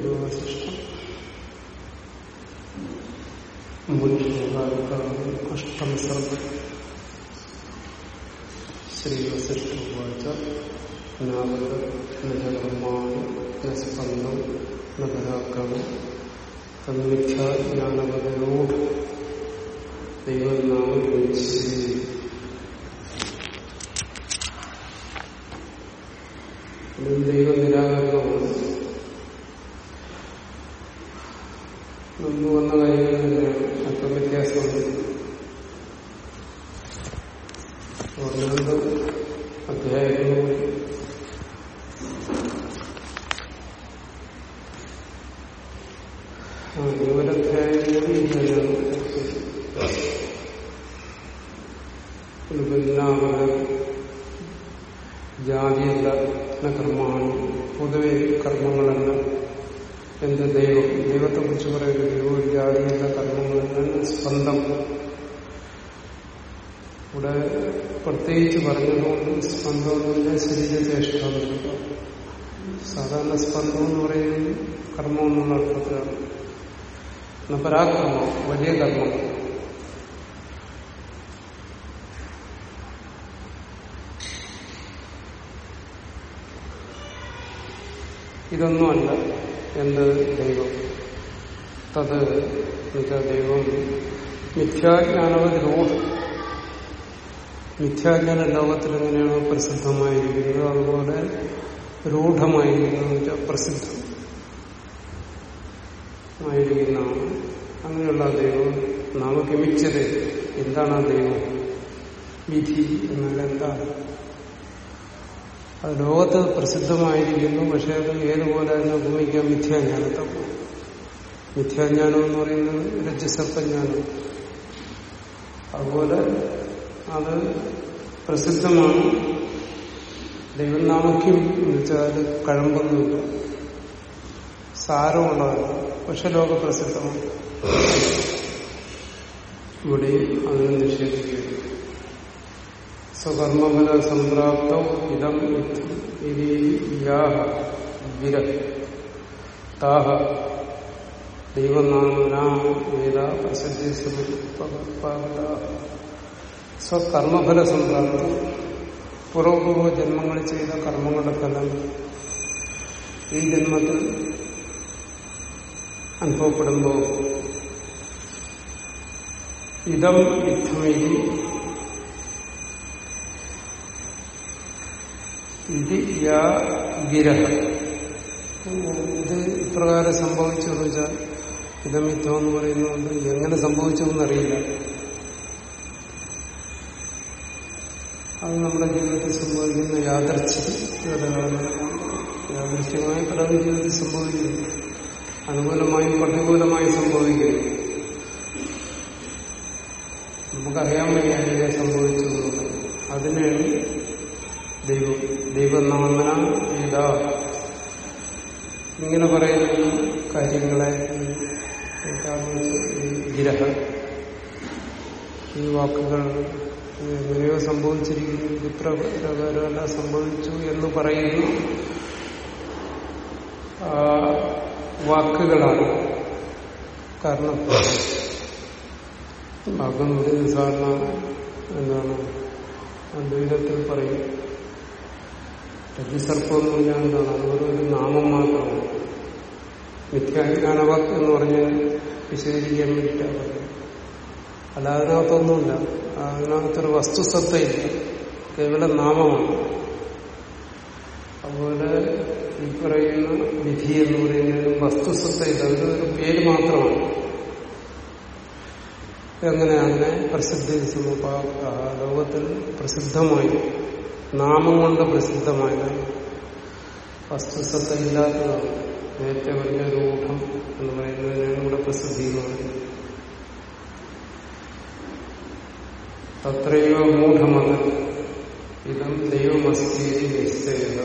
യോഗവശിഷ്ടം അഷ്ടമസർഗം ശ്രീവശിഷ്ടവാച നാമത നജകർമാണി നസ്പന്ദം നഗരാക്രമം തന്മിഥ്യാജ്ഞാനവതരോട് ദൈവനാമ ദൈവ നിരാകരണമാണ് മുമ്പ് വന്ന കാര്യങ്ങൾ തന്നെയാണ് അല്പം വ്യത്യാസമുണ്ട് ഒന്നുകൊണ്ട് അധ്യായങ്ങൾ ആ യുവരധ്യായങ്ങൾ ഇങ്ങനെയാണ് പിന്നാമത് ജാതിയല്ല കർമ്മമാണ് പൊതുവെ കർമ്മങ്ങളെല്ലാം എന്ത് ദൈവം ദൈവത്തെ കുറിച്ച് പറയുന്നത് ദൈവവും ജാതിയല്ല കർമ്മങ്ങളെല്ലാം സ്പന്ദം ഇവിടെ പ്രത്യേകിച്ച് പറഞ്ഞതുകൊണ്ട് സ്പന്ദം എന്ന് ശരീരചേഷ്ട സാധാരണ സ്പന്ദം എന്ന് പറയുന്നത് കർമ്മം എന്നുള്ള അർത്ഥത്തിലാണ് പരാക്രമം വലിയ കർമ്മം ഇതൊന്നുമല്ല എന്ത് ദൈവം. തത് എന്നുവെച്ചാൽ ദൈവം. മിഥ്യാജ്ഞാനവതിലോട് മിഥ്യാജ്ഞാന ലോകത്തിൽ എങ്ങനെയാണോ പ്രസിദ്ധമായിരിക്കുന്നത് അതുപോലെ രൂഢമായിരിക്കുന്നത് വെച്ചാൽ പ്രസിദ്ധം ആയിരിക്കുന്നതാണ് അങ്ങനെയുള്ള ദൈവം നാമ ഗമിച്ചത് എന്താണ് ആ ദൈവം? വിധി എന്നാൽ എന്താണ്? അത് ലോകത്ത് പ്രസിദ്ധമായിരിക്കുന്നു പക്ഷെ അത് ഏതുപോലെ അതിനെ ഉപയോഗിക്കാൻ മിഥ്യാജ്ഞാനത്തെ മിഥ്യാജ്ഞാനം എന്ന് പറയുന്നത് രജസർപ്പജ്ഞാനം അതുപോലെ അത് പ്രസിദ്ധമാണ്. ദൈവനാമയ്ക്കും എന്ന് വെച്ചാൽ അത് കഴമ്പൊന്നുമില്ല. സാരമുള്ളതല്ല പക്ഷെ ലോകപ്രസിദ്ധമാണ്. ഇവിടെ അതിനെ നിഷേധിക്കുകയാണ്. സ്വകർമ്മഫല സംപ്രാപ്ത ഇതം വിര താഹ ദൈവനാമനാം പ്രസിദ്ധി സ്വകർമ്മഫല സംപ്രാപ്തി പൂർവപൂർവ ജന്മങ്ങളിൽ ചെയ്ത കർമ്മങ്ങളുടെ ഫലം ഈ ജന്മത്തിൽ അനുഭവപ്പെടുമ്പോൾ ഇതം യുദ്ധമിതി ഇത് ഗിരഹ ഇത് ഇപ്രകാരം സംഭവിച്ചു എന്ന് വെച്ചാൽ ഇതമിത്വം എന്ന് പറയുന്നതുകൊണ്ട് എങ്ങനെ സംഭവിച്ചു എന്നറിയില്ല അത് നമ്മുടെ ജീവിതത്തിൽ സംഭവിക്കുന്ന യാദർച്ഛികതകളാണ് യാദൃശ്യമായി പലതും ജീവിതത്തിൽ സംഭവിക്കുന്നു. അനുകൂലമായും പ്രതികൂലമായും സംഭവിക്കുന്നു. നമുക്കറിയാൻ വയ്യ സംഭവിച്ചു അതിനാണ് ദൈവം ദൈവനാമന ഗീത ഇങ്ങനെ പറയുന്ന കാര്യങ്ങളെ ഗിരഹ ഈ വാക്കുകൾ എങ്ങനെയോ സംഭവിച്ചിരിക്കുന്നു. ഇത്രകാരമല്ല സംഭവിച്ചു എന്ന് പറയുന്നു. വാക്കുകളാണ് കാരണം. വാക്കെന്ന് പറയുന്നത് സാധാരണ എന്താണ് അദ്വൈതത്തിൽ പറയും രജ്ജുസർപ്പം എന്ന് പറഞ്ഞാൽ എന്താണ് അതുപോലെ ഒരു നാമം മാത്രമാണ്. മിഥ്യാജ്ഞാനവാക്ക് എന്ന് പറഞ്ഞാൽ വിശദീകരിക്കാൻ വേണ്ടിയിട്ടാണ് പറയുന്നത് അല്ല അതിനകത്തൊന്നുമില്ല. അതിനകത്തൊരു വസ്തുസത്തയില്ല. കേവലം നാമമാണ്. അതുപോലെ ഈ പറയുന്ന വിധി എന്ന് പറയുന്നത് വസ്തുസത്തയില്ല. അതിനൊരു പേര് മാത്രമാണ്. എങ്ങനെ അങ്ങനെ ലോകത്തിൽ പ്രസിദ്ധമായി. നാമം കൊണ്ട് പ്രസിദ്ധമായത് വസ്തുസത്ത ഇല്ലാത്തതാണ് നേരത്തെ പറഞ്ഞ രൂഢം എന്ന് പറയുന്നതിനാണ് ഇവിടെ പ്രസിദ്ധീകരണം തത്രയോ മൂഢമത് ഇതം ദൈവമസ്തി നിശ്ചയത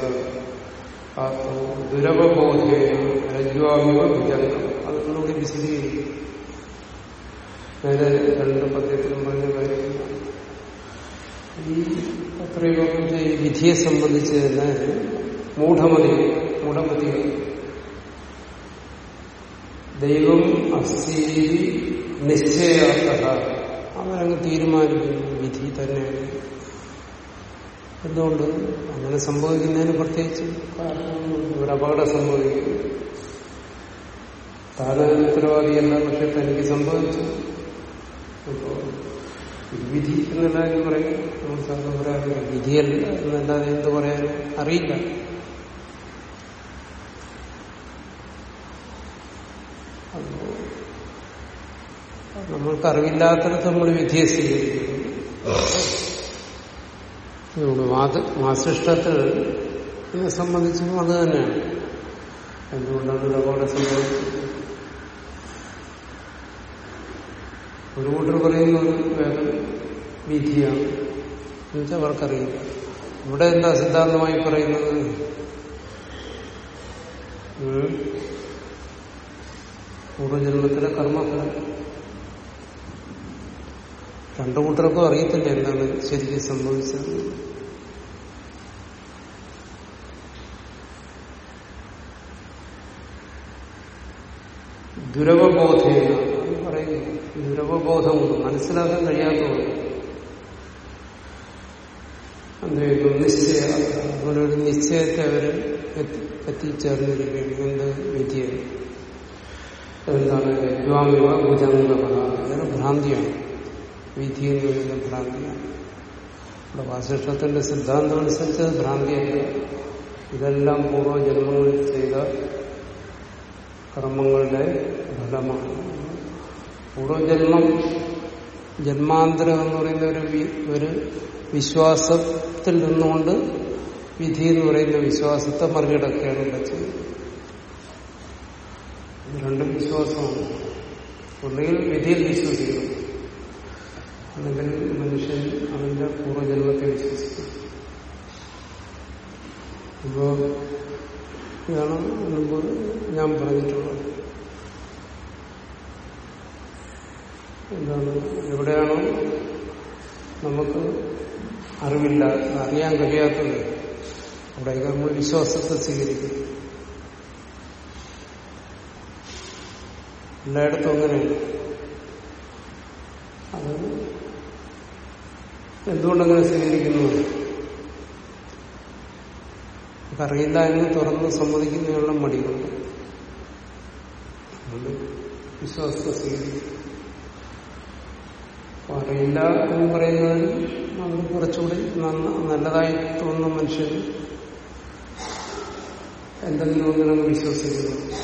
ആത്മ ദുരവബോധേന രജ്വാമിവ വിചരണം അതൊന്നുകൂടി വിശദീകരിക്കും. നേരെ രണ്ട് പദ്യത്തിലും പറഞ്ഞ കാര്യങ്ങളാണ് ഈ അത്രയൊക്കെ ഈ വിധിയെ സംബന്ധിച്ച് തന്നെ മൂഢമതി മൂഢമതികൾ ദൈവം അസ്ഥി നിശ്ചയാർത്ഥ. അവരങ്ങ് തീരുമാനിക്കുന്നു വിധി തന്നെയാണ് എന്തുകൊണ്ട്? അങ്ങനെ സംഭവിക്കുന്നതിന് പ്രത്യേകിച്ച് കാരണം ഒരു അപകടം സംഭവിക്കും താനതിന് ഉത്തരവാദിയല്ല പക്ഷെ തനിക്ക് സംഭവിച്ചു. അപ്പോ വിധി എന്നെല്ലാവരും പറയും. നമ്മൾ പറയാറില്ല വിധിയല്ല എന്നല്ലാതെ എന്ത് പറയാനും അറിയില്ല. നമ്മൾക്ക് നമ്മൾ വിധിയെ സ്വീകരിക്കുന്നു. വാദ വാസിഷ്ടത്തിൽ സംബന്ധിച്ചും അത് തന്നെയാണ്. എന്തുകൊണ്ടാണ് അപകടം സംഭവിച്ചത്? ഒരു കൂട്ടർ പറയുന്ന ഒരു വേറെ വിധിയാണ്. എന്നുവെച്ചാൽ അവർക്കറിയില്ല ഇവിടെ എന്താ സിദ്ധാന്തമായി പറയുന്നത്. പൂർവജന്മത്തിലെ കർമ്മഫലം. രണ്ടു കൂട്ടർക്കും അറിയത്തില്ല എന്താണ് ശരിക്കും സംഭവിച്ചത്. ദുരവബോധേന കൊണ്ട് മനസ്സിലാക്കാൻ കഴിയാത്തതുകൊണ്ട്. എന്ത് നിശ്ചയ അതുപോലെ ഒരു നിശ്ചയത്തെ അവർ എത്തി- എത്തിച്ചേർന്നിരിക്കുകയാണ് എന്ത് വിദ്യ? എന്താണ് യജ്വാമിവ ഭുജംഗമ ഇതൊരു ഭ്രാന്തിയാണ്. വിധി എന്ന് പറയുന്ന ഭ്രാന്തിയാണ്. ഇവിടെ വാസിഷ്ഠത്തിന്റെ സിദ്ധാന്തം അനുസരിച്ച് അത് ഭ്രാന്തിയല്ല. ഇതെല്ലാം പൂർവജന്മങ്ങളിൽ ചെയ്ത കർമ്മങ്ങളുടെ ഫലമാണ്. പൂർവജന്മം ജന്മാന്തരം എന്ന് പറയുന്ന ഒരു ഒരു വിശ്വാസത്തിൽ നിന്നുകൊണ്ട് വിധി എന്ന് പറയുന്ന വിശ്വാസത്തെ മറികടക്കുകയാണ് ഇവിടെ ചെയ്യുന്നത് രണ്ടും വിശ്വാസമാണ്. ഒന്നുകിൽ വിധിയിൽ വിശ്വസിക്കുന്നു. അല്ലെങ്കിൽ മനുഷ്യൻ അവന്റെ പൂർവജന്മത്തെ വിശ്വസിക്കും അപ്പോ ഇതാണ് മുമ്പ് ഞാൻ പറഞ്ഞിട്ടുള്ളത്. എന്താണ് എവിടെയാണോ നമുക്ക് അറിവില്ല അറിയാൻ കഴിയാത്തത് അവിടെയൊക്കെ നമ്മൾ വിശ്വാസത്തെ സ്വീകരിക്കും എല്ലായിടത്തും അങ്ങനെയാണ്. അത് എന്തുകൊണ്ടങ്ങനെ സ്വീകരിക്കുന്നു അറിയില്ല എന്ന് തുറന്ന് സമ്മതിക്കുന്നതിനുള്ള മടികൾ വിശ്വാസത്തെ സ്വീകരിക്കും അറിയില്ല എന്ന് പറയുന്നതിൽ നമ്മൾ കുറച്ചുകൂടി നല്ലതായി തോന്നുന്ന മനുഷ്യർ എന്തെങ്കിലും നമ്മൾ വിശ്വസിക്കുന്നു.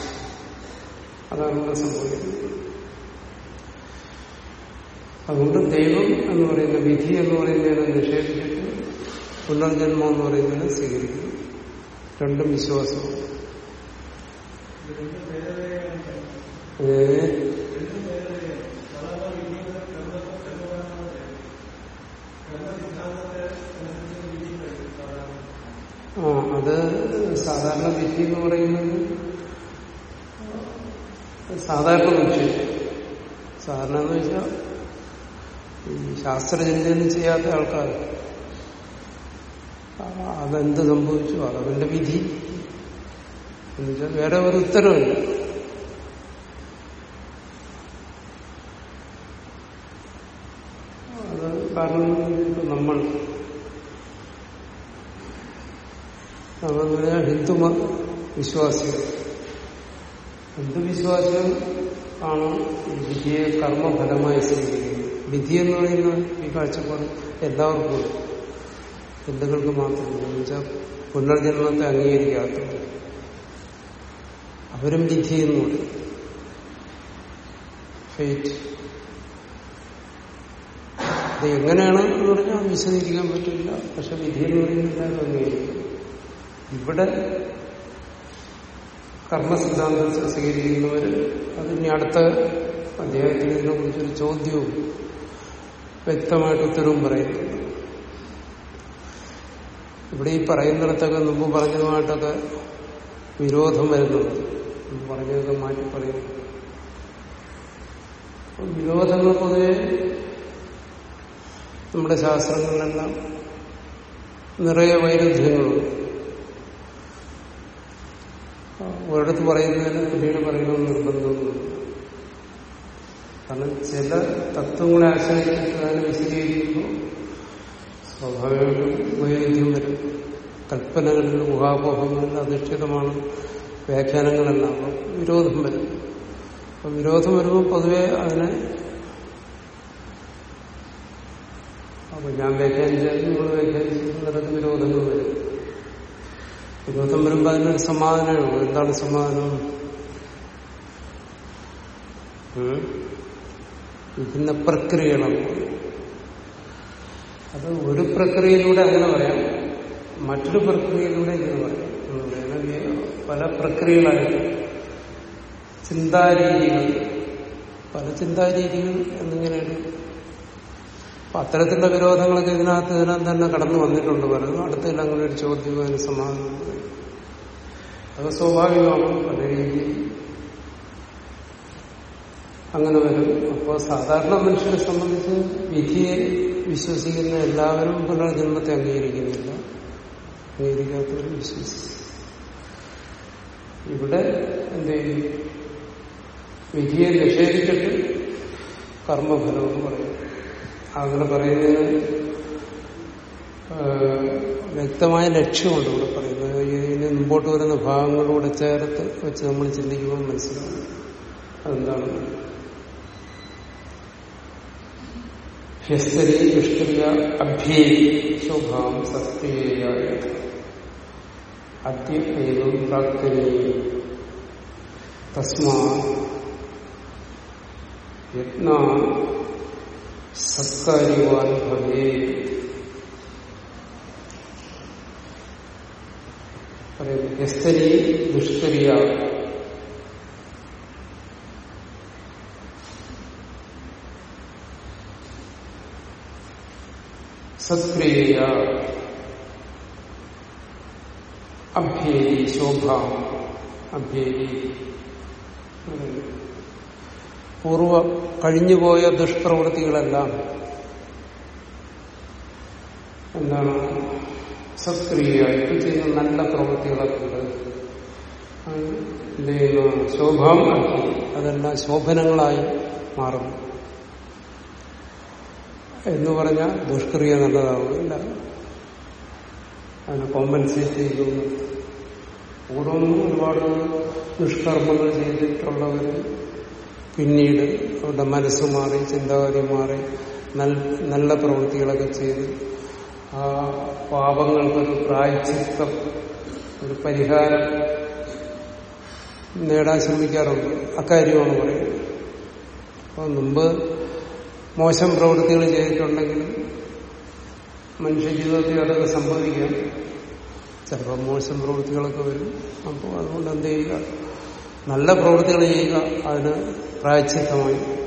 അതാണ് ഇവിടെ സംഭവിക്കുന്നത്. അതുകൊണ്ട് ദൈവം എന്ന് പറയുന്ന വിധി എന്ന് പറയുന്നതിനെ നിഷേധിച്ചിട്ട് പുനർജന്മം എന്ന് പറയുന്നതിനെ സ്വീകരിക്കുന്നു. രണ്ടും വിശ്വാസമാണ്. ഏ? ആ അത് സാധാരണ വിധി എന്ന് പറയുന്നത് സാധാരണ വിഷയം സാധാരണ എന്ന് വെച്ചാൽ ഈ ശാസ്ത്രചിന്തയൊന്നും ചെയ്യാത്ത ആൾക്കാർ. അതെന്ത് സംഭവിച്ചു? അതവന്റെ വിധി. എന്നുവെച്ചാൽ വേറെ ഒരു ഉത്തരവില്ല അത് കാരണം ഇപ്പൊ നമ്മൾ നമ്മളെ ഹിന്ദു മത വിശ്വാസികൾ ഹിന്ദുവിശ്വാസികൾ ആണ് ഈ വിധിയെ കർമ്മഫലമായി സ്വീകരിക്കുന്നത്? വിധി എന്ന് പറയുന്ന ഈ കാഴ്ചപ്പാട് എല്ലാവർക്കും. ഹിന്ദുക്കൾക്ക് മാത്രമല്ല. എന്ന് വെച്ചാൽ പുനർജന്മത്തെ അംഗീകരിക്കാത്തവർ. അവരും വിധി എന്ന് പറയും. ഫേറ്റ് അത് എങ്ങനെയാണ് എന്ന് പറഞ്ഞാൽ വിശദീകരിക്കാൻ പറ്റില്ല. പക്ഷെ വിധി എന്ന് പറയുന്നത് അംഗീകരിക്കും. ഇവിടെ കർമ്മസിദ്ധാന്തത്തെ സ്വീകരിക്കുന്നവർ ഇനി അടുത്ത അദ്ദേഹത്തിന് ഇതിനെ കുറിച്ചൊരു ചോദ്യവും വ്യക്തമായിട്ട് ഉത്തരവും പറയുന്നുണ്ട്. ഇവിടെ ഈ പറയുന്നിടത്തൊക്കെ മുമ്പ് പറഞ്ഞതുമായിട്ടൊക്കെ വിരോധം വരുന്നുണ്ട്. മുമ്പ് പറഞ്ഞതൊക്കെ മാറ്റി പറയുന്നു വിരോധങ്ങൾ പൊതുവെ നമ്മുടെ ശാസ്ത്രങ്ങളിലെല്ലാം നിറയെ വൈരുദ്ധ്യങ്ങളുണ്ട്. ഒരിടത്ത് പറയുന്നതിന് പിന്നീട് പറയണമെന്ന് നിർബന്ധമൊന്നുമില്ല കാരണം ചില തത്വങ്ങളെ ആശ്രയിച്ചിട്ട് അതിനെ വിശദീകരിക്കുമ്പോൾ സ്വാഭാവികമായിട്ടും വൈരുദ്ധ്യം വരും. കൽപ്പനകളിൽ ഊഹാപോഹങ്ങളിൽ അധിഷ്ഠിതമാണ് വ്യാഖ്യാനങ്ങളെല്ലാം. അപ്പം വിരോധം വരും. അപ്പൊ വിരോധം വരുമ്പോൾ പൊതുവെ അതിനെ അപ്പൊ ഞാൻ വ്യാഖ്യാനിച്ചാലും നിങ്ങൾ വ്യാഖ്യാനിച്ചാലും നിരക്ക് വിരോധങ്ങൾ വരും. വിരോധം വരുമ്പോ അതിനൊരു സമാധാനമാണ് എന്താണ് സമാധാനം? വിഭിന്ന പ്രക്രിയകളാണ്. അത് ഒരു പ്രക്രിയയിലൂടെ അങ്ങനെ പറയാം. മറ്റൊരു പ്രക്രിയയിലൂടെ ഇങ്ങനെ പറയാം. പല പ്രക്രിയകളായിട്ട് ചിന്താരീതികൾ. പല ചിന്താരീതികൾ എന്നിങ്ങനെയാണ് അപ്പൊ അത്തരത്തിലുള്ള വിരോധങ്ങളൊക്കെ ഇതിനകത്ത് ഇതിനകത്ത് തന്നെ കടന്നു വന്നിട്ടുണ്ട് പലതും അടുത്തതിൽ അങ്ങനെ ഒരു ചോദ്യം അതിന് സമാധാനം. അത് സ്വാഭാവികമാണ് പല രീതിയിൽ അങ്ങനെ വരും. അപ്പോൾ സാധാരണ മനുഷ്യരെ സംബന്ധിച്ച് വിധിയെ വിശ്വസിക്കുന്ന എല്ലാവരും പുനർജന്മത്തെ അംഗീകരിക്കുന്നില്ല. അംഗീകരിക്കാത്തവരും വിശ്വസിക്കും. ഇവിടെ എന്ത് വിധിയെ നിഷേധിച്ചിട്ട് കർമ്മഫലം എന്ന് പറയും. അങ്ങനെ പറയുന്നതിന് വ്യക്തമായ ലക്ഷ്യമുണ്ട് ഇവിടെ പറയുന്നത്. ഇതിന് മുമ്പോട്ട് വരുന്ന ഭാഗങ്ങളോട് ചേർത്ത് വെച്ച് നമ്മൾ ചിന്തിക്കുമ്പോൾ മനസ്സിലാവും അതെന്താണ് ഹ്യസ്തരി നിഷ്ക്രിയ അഭ്യേ ശോഭാം സത്യേയായ അദ്യം പ്രാപ്തനീ തസ്മാ യത്ന സത്കാര്യവാൻ ഭവേ പറയുന്നു ഹ്യസ്തരി നിഷ്ക്രിയ സത്ക്രിയ അഭ്യേരി ശോഭ അഭ്യേരി പൂർവ കഴിഞ്ഞുപോയ ദുഷ്പ്രവൃത്തികളെല്ലാം എന്താണ് സത്ക്രിയ ഇപ്പം ചെയ്യുന്ന നല്ല പ്രവൃത്തികളൊക്കെ ഉണ്ട് എന്ത് ചെയ്യുന്നു ശോഭം അതെല്ലാം ശോഭനങ്ങളായി മാറുന്നു എന്ന് പറഞ്ഞാൽ ദുഷ്ക്രിയ നല്ലതാവുന്നില്ല അതിനെ കോമ്പൻസേറ്റ് ചെയ്യുന്നു പൂർവം ഒരുപാട് ദുഷ്കർമ്മങ്ങൾ ചെയ്തിട്ടുള്ളവർ പിന്നീട് അവരുടെ മനസ്സ് മാറി ചിന്താഗതി മാറി നല്ല പ്രവൃത്തികളൊക്കെ ചെയ്ത്. ആ പാപങ്ങൾക്കൊരു പ്രായച്ചിത്തം ഒരു പരിഹാരം നേടാൻ ശ്രമിക്കാറുണ്ട്. അക്കാര്യമാണ് പറയുന്നത്. അപ്പോൾ മുമ്പ് മോശം പ്രവൃത്തികൾ ചെയ്തിട്ടുണ്ടെങ്കിലും മനുഷ്യ ജീവിതത്തിൽ അതൊക്കെ സംഭവിക്കാം. ചിലപ്പോൾ മോശം പ്രവൃത്തികളൊക്കെ വരും. അപ്പോൾ അതുകൊണ്ട് എന്ത് ചെയ്യുക? നല്ല പ്രവൃത്തികൾ ചെയ്യുക അതിന് പ്രായച്ചിത്തമായി.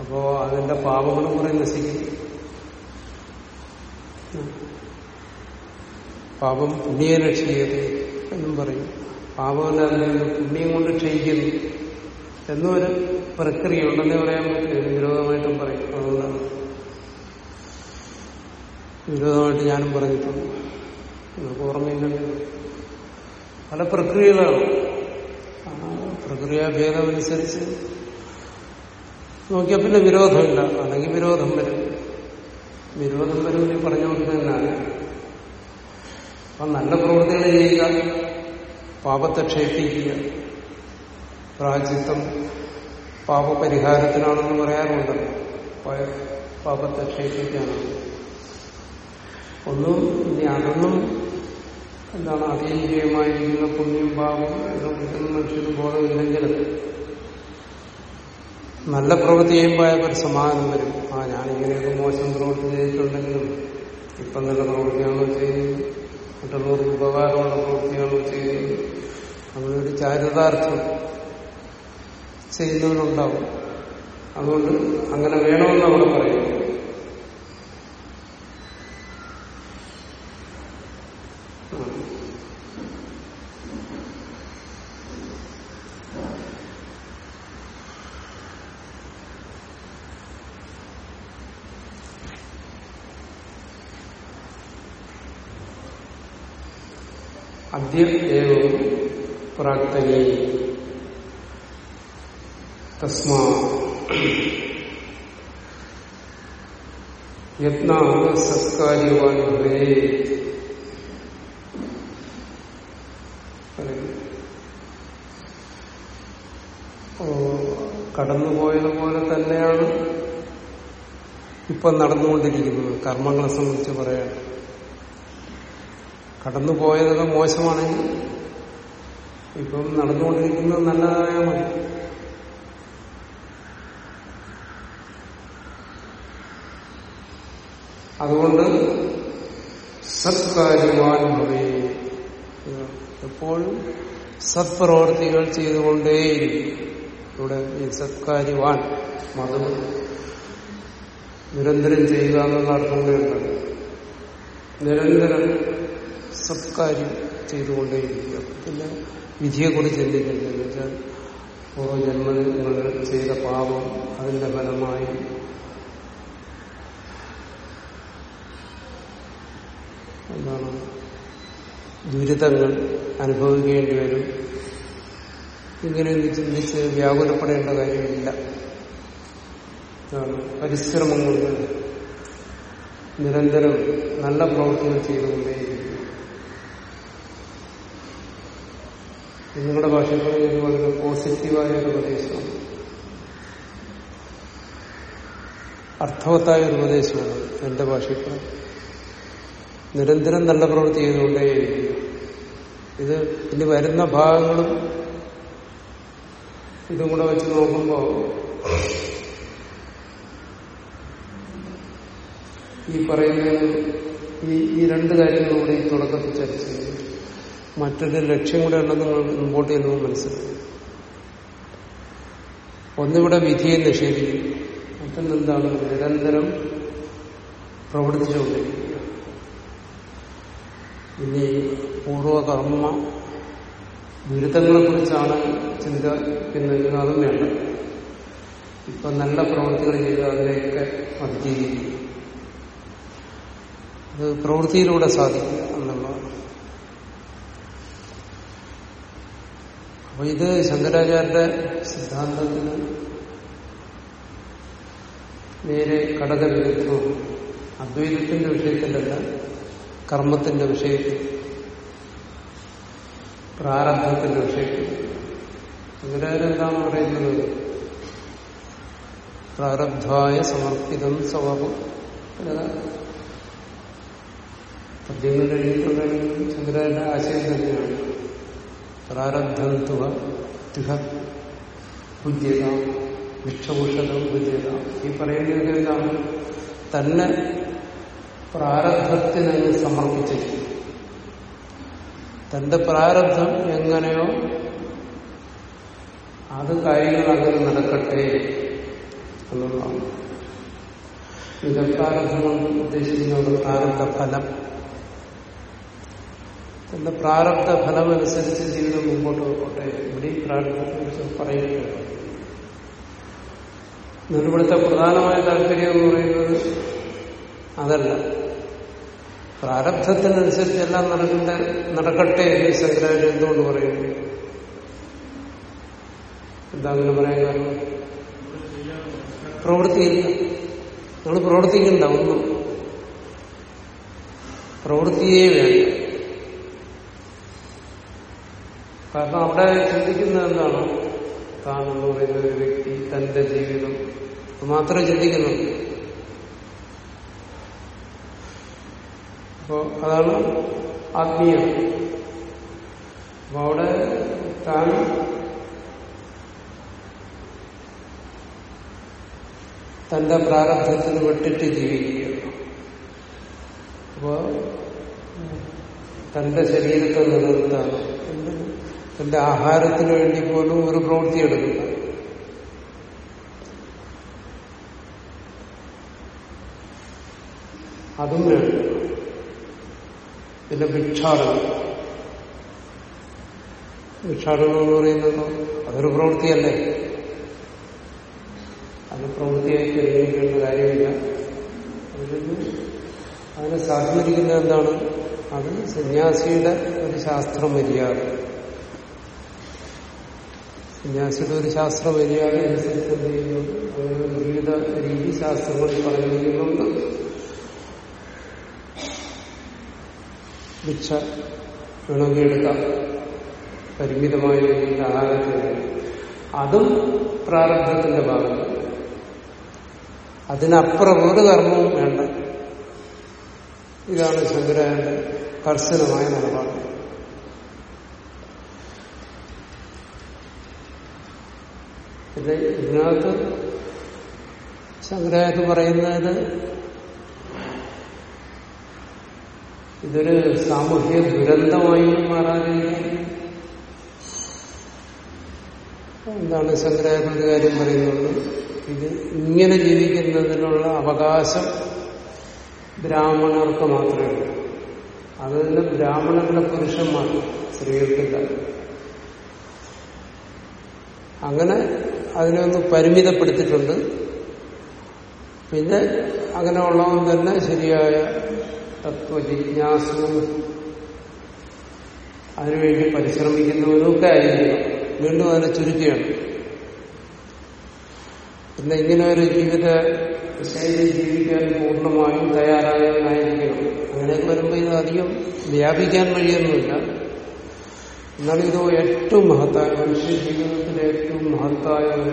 അപ്പോ അതിന്റെ പാപങ്ങളും കുറെ നശിക്കും. പാപം പുണ്യെ രക്ഷിക്കരുത് എന്നും പറയും. പാപമല്ല അതിന്റെ പുണ്യം കൊണ്ട് ക്ഷയിക്കുന്നു എന്നൊരു പ്രക്രിയ ഉണ്ടെന്നേ പറയാൻ പറ്റില്ല വിരോധമായിട്ടും പറയും. അതുകൊണ്ടാണ്. വിരോധമായിട്ട് ഞാനും പറഞ്ഞിട്ടുണ്ട്. നമുക്ക് ഓർമ്മയില്ലല്ലോ. പല പ്രക്രിയകളാണ്. പ്രക്രിയ ഭേദമനുസരിച്ച് നോക്കിയാൽ പിന്നെ വിരോധമില്ല. അല്ലെങ്കിൽ വിരോധം വരും. വിരോധം വരും ഈ പറഞ്ഞുകൊണ്ട് തന്നെയാണ് അപ്പൊ നല്ല പ്രവൃത്തികൾ ചെയ്യുക പാപത്തെ ക്ഷയിപ്പിക്കുക പ്രാചിത്വം പാപപരിഹാരത്തിനാണെന്ന് പറയാറുണ്ട്. പാപത്തെ ക്ഷയിപ്പിക്കാനാണ്. ഒന്നും ഇനി അതൊന്നും എന്താണ് അതീന്ദ്രിയമായിരിക്കുന്ന പുണ്യം പാപം എന്നൊരിക്കലും മനുഷ്യന് ബോധമില്ലെങ്കിലും നല്ല പ്രവൃത്തി ചെയ്യുമ്പോൾ അയാൾക്കൊരു സമാധാനം വരും. ആ ഞാനിങ്ങനെയൊക്കെ മോശം പ്രവൃത്തി ചെയ്തിട്ടുണ്ടെങ്കിലും ഇപ്പം നല്ല പ്രവൃത്തിയാണോ ചെയ്യുന്നത് മറ്റുള്ളവർക്ക് ഉപകാരമുള്ള പ്രവൃത്തിയാണോ ചെയ്യുന്നത് അങ്ങനെ ഒരു ചാരിതാർത്ഥം ചെയ്യുന്നവരുണ്ടാവും അതുകൊണ്ട് അങ്ങനെ വേണമെന്ന് അവിടെ പറയും അദ്യ ഏവം പ്രാക്തനീ തസ്മാ കടന്നുപോയതുപോലെ തന്നെയാണ് ഇപ്പൊ നടന്നുകൊണ്ടിരിക്കുന്നത്. കർമ്മങ്ങളെ സംബന്ധിച്ച് പറയാൻ. കടന്നുപോയതൊക്കെ മോശമാണെങ്കിൽ ഇപ്പം നടന്നുകൊണ്ടിരിക്കുന്നത് നല്ലതായ മതി. അതുകൊണ്ട് സത്കാര്യമാൻ ഭവേ. എപ്പോഴും സത്പ്രവർത്തികൾ ചെയ്തുകൊണ്ടേയിരിക്കും. ഇവിടെ ഈ സത്കാര്യവാൻ മതം നിരന്തരം ചെയ്യുക എന്നുള്ള അർത്ഥം കൂടെയുണ്ട് നിരന്തരം സത്കാര്യം ചെയ്തുകൊണ്ടേയിരിക്കുക. പിന്നെ വിധിയെക്കുറിച്ച് ചിന്തിക്കരുത്. എന്ന് വെച്ചാൽ ഓരോ ജന്മത്തിൽ നിങ്ങൾ ചെയ്ത പാപം അതിന്റെ ഫലമായി എന്താണ്? ദുരിതങ്ങൾ അനുഭവിക്കേണ്ടി വരും. ഇങ്ങനെ ചിന്തിച്ച് വ്യാകുലപ്പെടേണ്ട കാര്യമില്ല. പരിശ്രമം കൊണ്ട് നിരന്തരം നല്ല പ്രവൃത്തികൾ ചെയ്തുകൊണ്ടേയിരിക്കും. നിങ്ങളുടെ ഭാഷയിൽ പറയുന്നത് വളരെ പോസിറ്റീവായ ഒരു ഉപദേശമാണ്. അർത്ഥവത്തായ ഒരു ഉപദേശമാണ് എന്റെ ഭാഷയിൽ നിരന്തരം നല്ല പ്രവൃത്തി ചെയ്തുകൊണ്ടേ ഇത് ഇനി വരുന്ന ഭാഗങ്ങളും ഇതും കൂടെ വെച്ച് നോക്കുമ്പോൾ ഈ പറയുന്ന ഈ രണ്ട് കൂടെ ഈ തുടക്കത്തിൽ ചർച്ച ചെയ്തു മറ്റൊരു ലക്ഷ്യം കൂടെ ഉണ്ടെന്ന് നിങ്ങൾ മുമ്പോട്ട് ചെല്ലുമ്പോൾ മനസ്സിലാക്കും ഒന്നിവിടെ വിധിയെ നിഷേധിക്കും മറ്റൊന്നെന്താണ്? നിരന്തരം പ്രവർത്തിച്ചുകൊണ്ടിരിക്കുക. ഇനി പൂർവകർമ്മ ദുരിതങ്ങളെ കുറിച്ചാണ് ചിന്തിക്കുന്നതെങ്കിൽ അതും വേണ്ട. ഇപ്പൊ നല്ല പ്രവൃത്തികൾ ചെയ്ത് അതിനെയൊക്കെ അതിജീവിക്കും. അത് പ്രവൃത്തിയിലൂടെ സാധിക്കും. എന്നുള്ളതാണ് അപ്പൊ ഇത് ശങ്കരാചാര്യന്റെ സിദ്ധാന്തത്തിന് നേരെ ഘടകവിരുദ്ധമാണ് അദ്വൈതത്തിന്റെ വിഷയത്തിലല്ല കർമ്മത്തിന്റെ വിഷയത്തിൽ പ്രാരബ്ധത്തിന്റെ വിഷയത്തിൽ. ശങ്കരാചാര്യ പറയുന്നത്? പ്രാരബ്ധായ സമർപ്പിതം സ്വഭാവം. പദ്യങ്ങൾ എഴുതിയിട്ടുണ്ടെങ്കിലും ശങ്കരാചാര്യ ആശയം തന്നെയാണ്. പ്രാരബ്ധം തുക തിഹ. പൂജ്യത ഭിക്ഷഭൂഷതം പൂജ്യത ഈ പറയുന്നതൊക്കെ എന്താണ്? തന്നെ പ്രാരബ്ധത്തിനങ്ങ് സമർപ്പിച്ചിരിക്കും തന്റെ പ്രാരബ്ധം എങ്ങനെയോ അത് കാര്യങ്ങൾ അങ്ങനെ നടക്കട്ടെ എന്നുള്ളതാണ്. ഇത് പ്രാരബ്ധം കൊണ്ട് ഉദ്ദേശിക്കുന്നത്. പ്രാരബ്ധ ഫലം തന്റെ പ്രാരബ്ധ ഫലമനുസരിച്ച് ജീവിതം മുമ്പോട്ട് പോകട്ടെ ഇവിടെ ഈ പ്രാരബ്ധത്തെക്കുറിച്ച് പറയുകയാണ് ഇവിടുത്തെ പ്രധാനമായ താല്പര്യം എന്ന് പറയുന്നത് അതല്ല. പ്രാരബ്ധത്തിനനുസരിച്ച് എല്ലാം നടക്കേണ്ട നടക്കട്ടെ എന്ന് ശങ്കരാചാര്യ എന്തുകൊണ്ട് പറയുന്നു? എന്താ അങ്ങനെ പറയാൻ കാരണം? പ്രവൃത്തിയില്ല. നമ്മൾ പ്രവർത്തിക്കണ്ട ഒന്നും. പ്രവൃത്തിയേ വേണ്ട. കാരണം അവിടെ ചിന്തിക്കുന്നത് എന്താണ് താൻ എന്ന് പറയുന്ന ഒരു വ്യക്തി തന്റെ ജീവിതം മാത്രമേ ചിന്തിക്കുന്നുള്ളൂ അപ്പോ അതാണ് ആത്മീയം. അപ്പൊ അവിടെ താൻ തന്റെ പ്രാരബ്ധത്തിന് വിട്ടിട്ട് ജീവിക്കുക അപ്പോ തന്റെ ശരീരത്തെ നിലനിർത്താൻ തന്റെ ആഹാരത്തിന് വേണ്ടി പോലും ഒരു പ്രവൃത്തി എടുക്കില്ല. അതും വേണ്ട. പിന്നെ ഭിക്ഷാടനം. ഭിക്ഷാടനം എന്ന് പറയുന്നത് അതൊരു പ്രവൃത്തിയല്ലേ? അത് പ്രവൃത്തിയായി തെളിയിക്കേണ്ട കാര്യമില്ല. അതിന് സാധീകരിക്കുന്നത് എന്താണ്? അത് സന്യാസിയുടെ ഒരു ശാസ്ത്ര മര്യാദ സന്യാസിയുടെ ഒരു ശാസ്ത്ര മര്യാദ അനുസരിച്ച് എന്ത് ചെയ്യുന്നു? ഒരു ജീവിത രീതി ശാസ്ത്രങ്ങളിൽ പറഞ്ഞിരിക്കുന്നുണ്ട് ഭിക്ഷ വേണമെങ്കിൽ പരിമിതമായ രീതിയിൽ ആഹാരത്തിന് അതും പ്രാരബ്ധത്തിന്റെ ഭാഗം അതിനപ്പുറം ഒരു കർമ്മവും വേണ്ട. ഇതാണ് ശങ്കരായ കർശനമായ നിലപാട്. പിന്നെ ഇതിനകത്ത് ശങ്കരാചാര്യ പറയുന്നത് ഇതൊരു സാമൂഹ്യ ദുരന്തമായി മാറാതെ എന്താണ് ശങ്കരാചാര്യ കാര്യം പറയുന്നത്? ഇത് ഇങ്ങനെ ജീവിക്കുന്നതിനുള്ള അവകാശം ബ്രാഹ്മണർക്ക് മാത്രമേ ഉള്ളൂ. തന്നെ ബ്രാഹ്മണരുടെ പുരുഷന്മാർ സ്ത്രീകൾക്കില്ല. അങ്ങനെ അതിനെ ഒന്ന് പരിമിതപ്പെടുത്തിയിട്ടുണ്ട്. പിന്നെ അങ്ങനെ ഉള്ളവൻ തന്നെ ശരിയായ തത്വജിജ്ഞാസവും അതിനുവേണ്ടി പരിശ്രമിക്കുന്നവരും ഒക്കെ ആയിരിക്കണം. വീണ്ടും അതിനെ ചുരുക്കുകയാണ് പിന്നെ ഇങ്ങനെ ഒരു ജീവിത ശൈലി ജീവിക്കാൻ പൂർണമായും തയ്യാറായതായിരിക്കണം അങ്ങനെയൊക്കെ വരുമ്പോൾ ഇത് അധികം വ്യാപിക്കാൻ വഴിയൊന്നുമില്ല. എന്നാൽ ഇത് ഏറ്റവും മഹത്തായ മനുഷ്യ ജീവിതത്തിലെ ഏറ്റവും മഹത്തായ ഒരു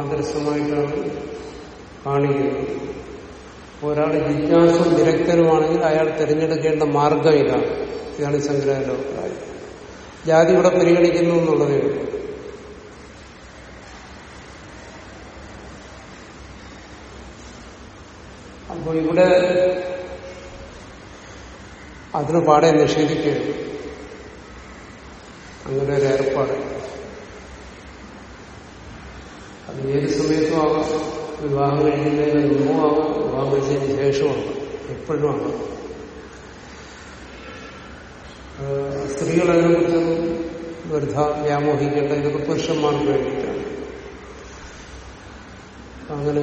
ആദർശമായിട്ടാണ് കാണിക്കുന്നത് ഒരാൾ ജിജ്ഞാസും വിരക്തനുമാണെങ്കിൽ അയാൾ തിരഞ്ഞെടുക്കേണ്ട മാർഗം ഇതാണ് ഇതാണ് ശങ്കരാചാര്യ അഭിപ്രായം ജാതി ഇവിടെ പരിഗണിക്കുന്നു എന്നുള്ളതേ ഉള്ളൂ. അപ്പോൾ ഇവിടെ അതിന് പാടെ നിഷേധിക്കുകയാണ്. അങ്ങനെ ഒരു ഏർപ്പാട്. അത് ഏത് സമയത്തും ആവാം. വിവാഹം കഴിക്കുന്നതിന് മുമ്പും ആവാം. വിവാഹം കഴിച്ചതിന് ശേഷമാണ് എപ്പോഴും ആണ് സ്ത്രീകൾ അതിനെക്കുറിച്ചൊന്നും വെറുത വ്യാമോഹിക്കേണ്ട ഇതൊക്കെ പുരുഷന്മാർക്ക് വേണ്ടിയിട്ടാണ്. അങ്ങനെ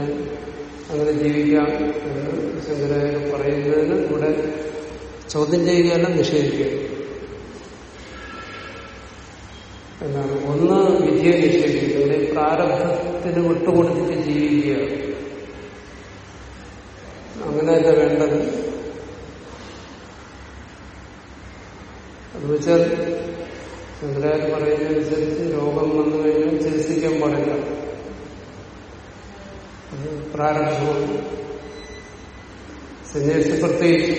അങ്ങനെ ജീവിക്കാം എന്ന് ശങ്കരാചാര്യ പറയുന്നതിന് ഇവിടെ ചോദ്യം ചെയ്യുകയല്ല നിഷേധിക്കുക എന്നാണ്. ഒന്ന് വിധിയെ നിഷേധിക്കുന്നത് പ്രാരബ്ധത്തിന് വിട്ടുകൊടുത്തിട്ട് ജീവിക്കുക അങ്ങനെയല്ല വേണ്ടത്. അത് വെച്ചാൽ ചന്ദ്രാൻ പറയുന്നതനുസരിച്ച് രോഗം വന്നു കഴിഞ്ഞാൽ ചികിത്സിക്കാൻ പാടില്ല. പ്രാരംഭമാണ് സന്യാസി പ്രത്യേകിച്ച്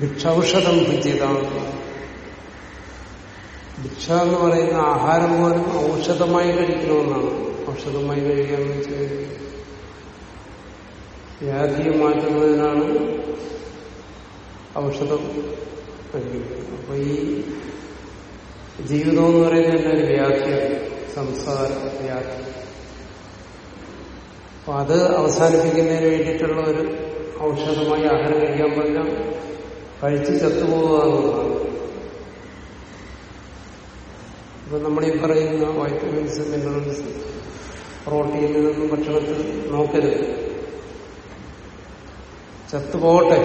ഭിക്ഷൌഷധം ഭിത്തിയതാണ് ഭിക്ഷ എന്ന് പറയുന്ന ആഹാരം പോലും ഔഷധമായി കഴിക്കണമെന്നാണ്. ഔഷധമായി കഴിക്കാന്ന് വെച്ചാൽ വ്യാധിയെ മാറ്റുന്നതിനാണ് ഔഷധം കഴിക്കുന്നത്. അപ്പൊ ഈ ജീവിതം എന്ന് പറയുന്നത് തന്നെ ഒരു വ്യാധിയാണ്. സംസാര വ്യാധി. അപ്പൊ അത് അവസാനിപ്പിക്കുന്നതിന് വേണ്ടിയിട്ടുള്ള ഒരു ഔഷധമായി ആഹാരം കഴിക്കാൻ പറഞ്ഞാൽ കഴിച്ച് ചത്തുപോകുക എന്നുള്ളതാണ് ഇപ്പൊ നമ്മളീ പറയുന്ന വൈറ്റമിൻസ് മിനറൽസ് പ്രോട്ടീൻ ഇതൊന്നും ഭക്ഷണത്തിൽ നോക്കരുത്. ചത്തുപോകട്ടെ.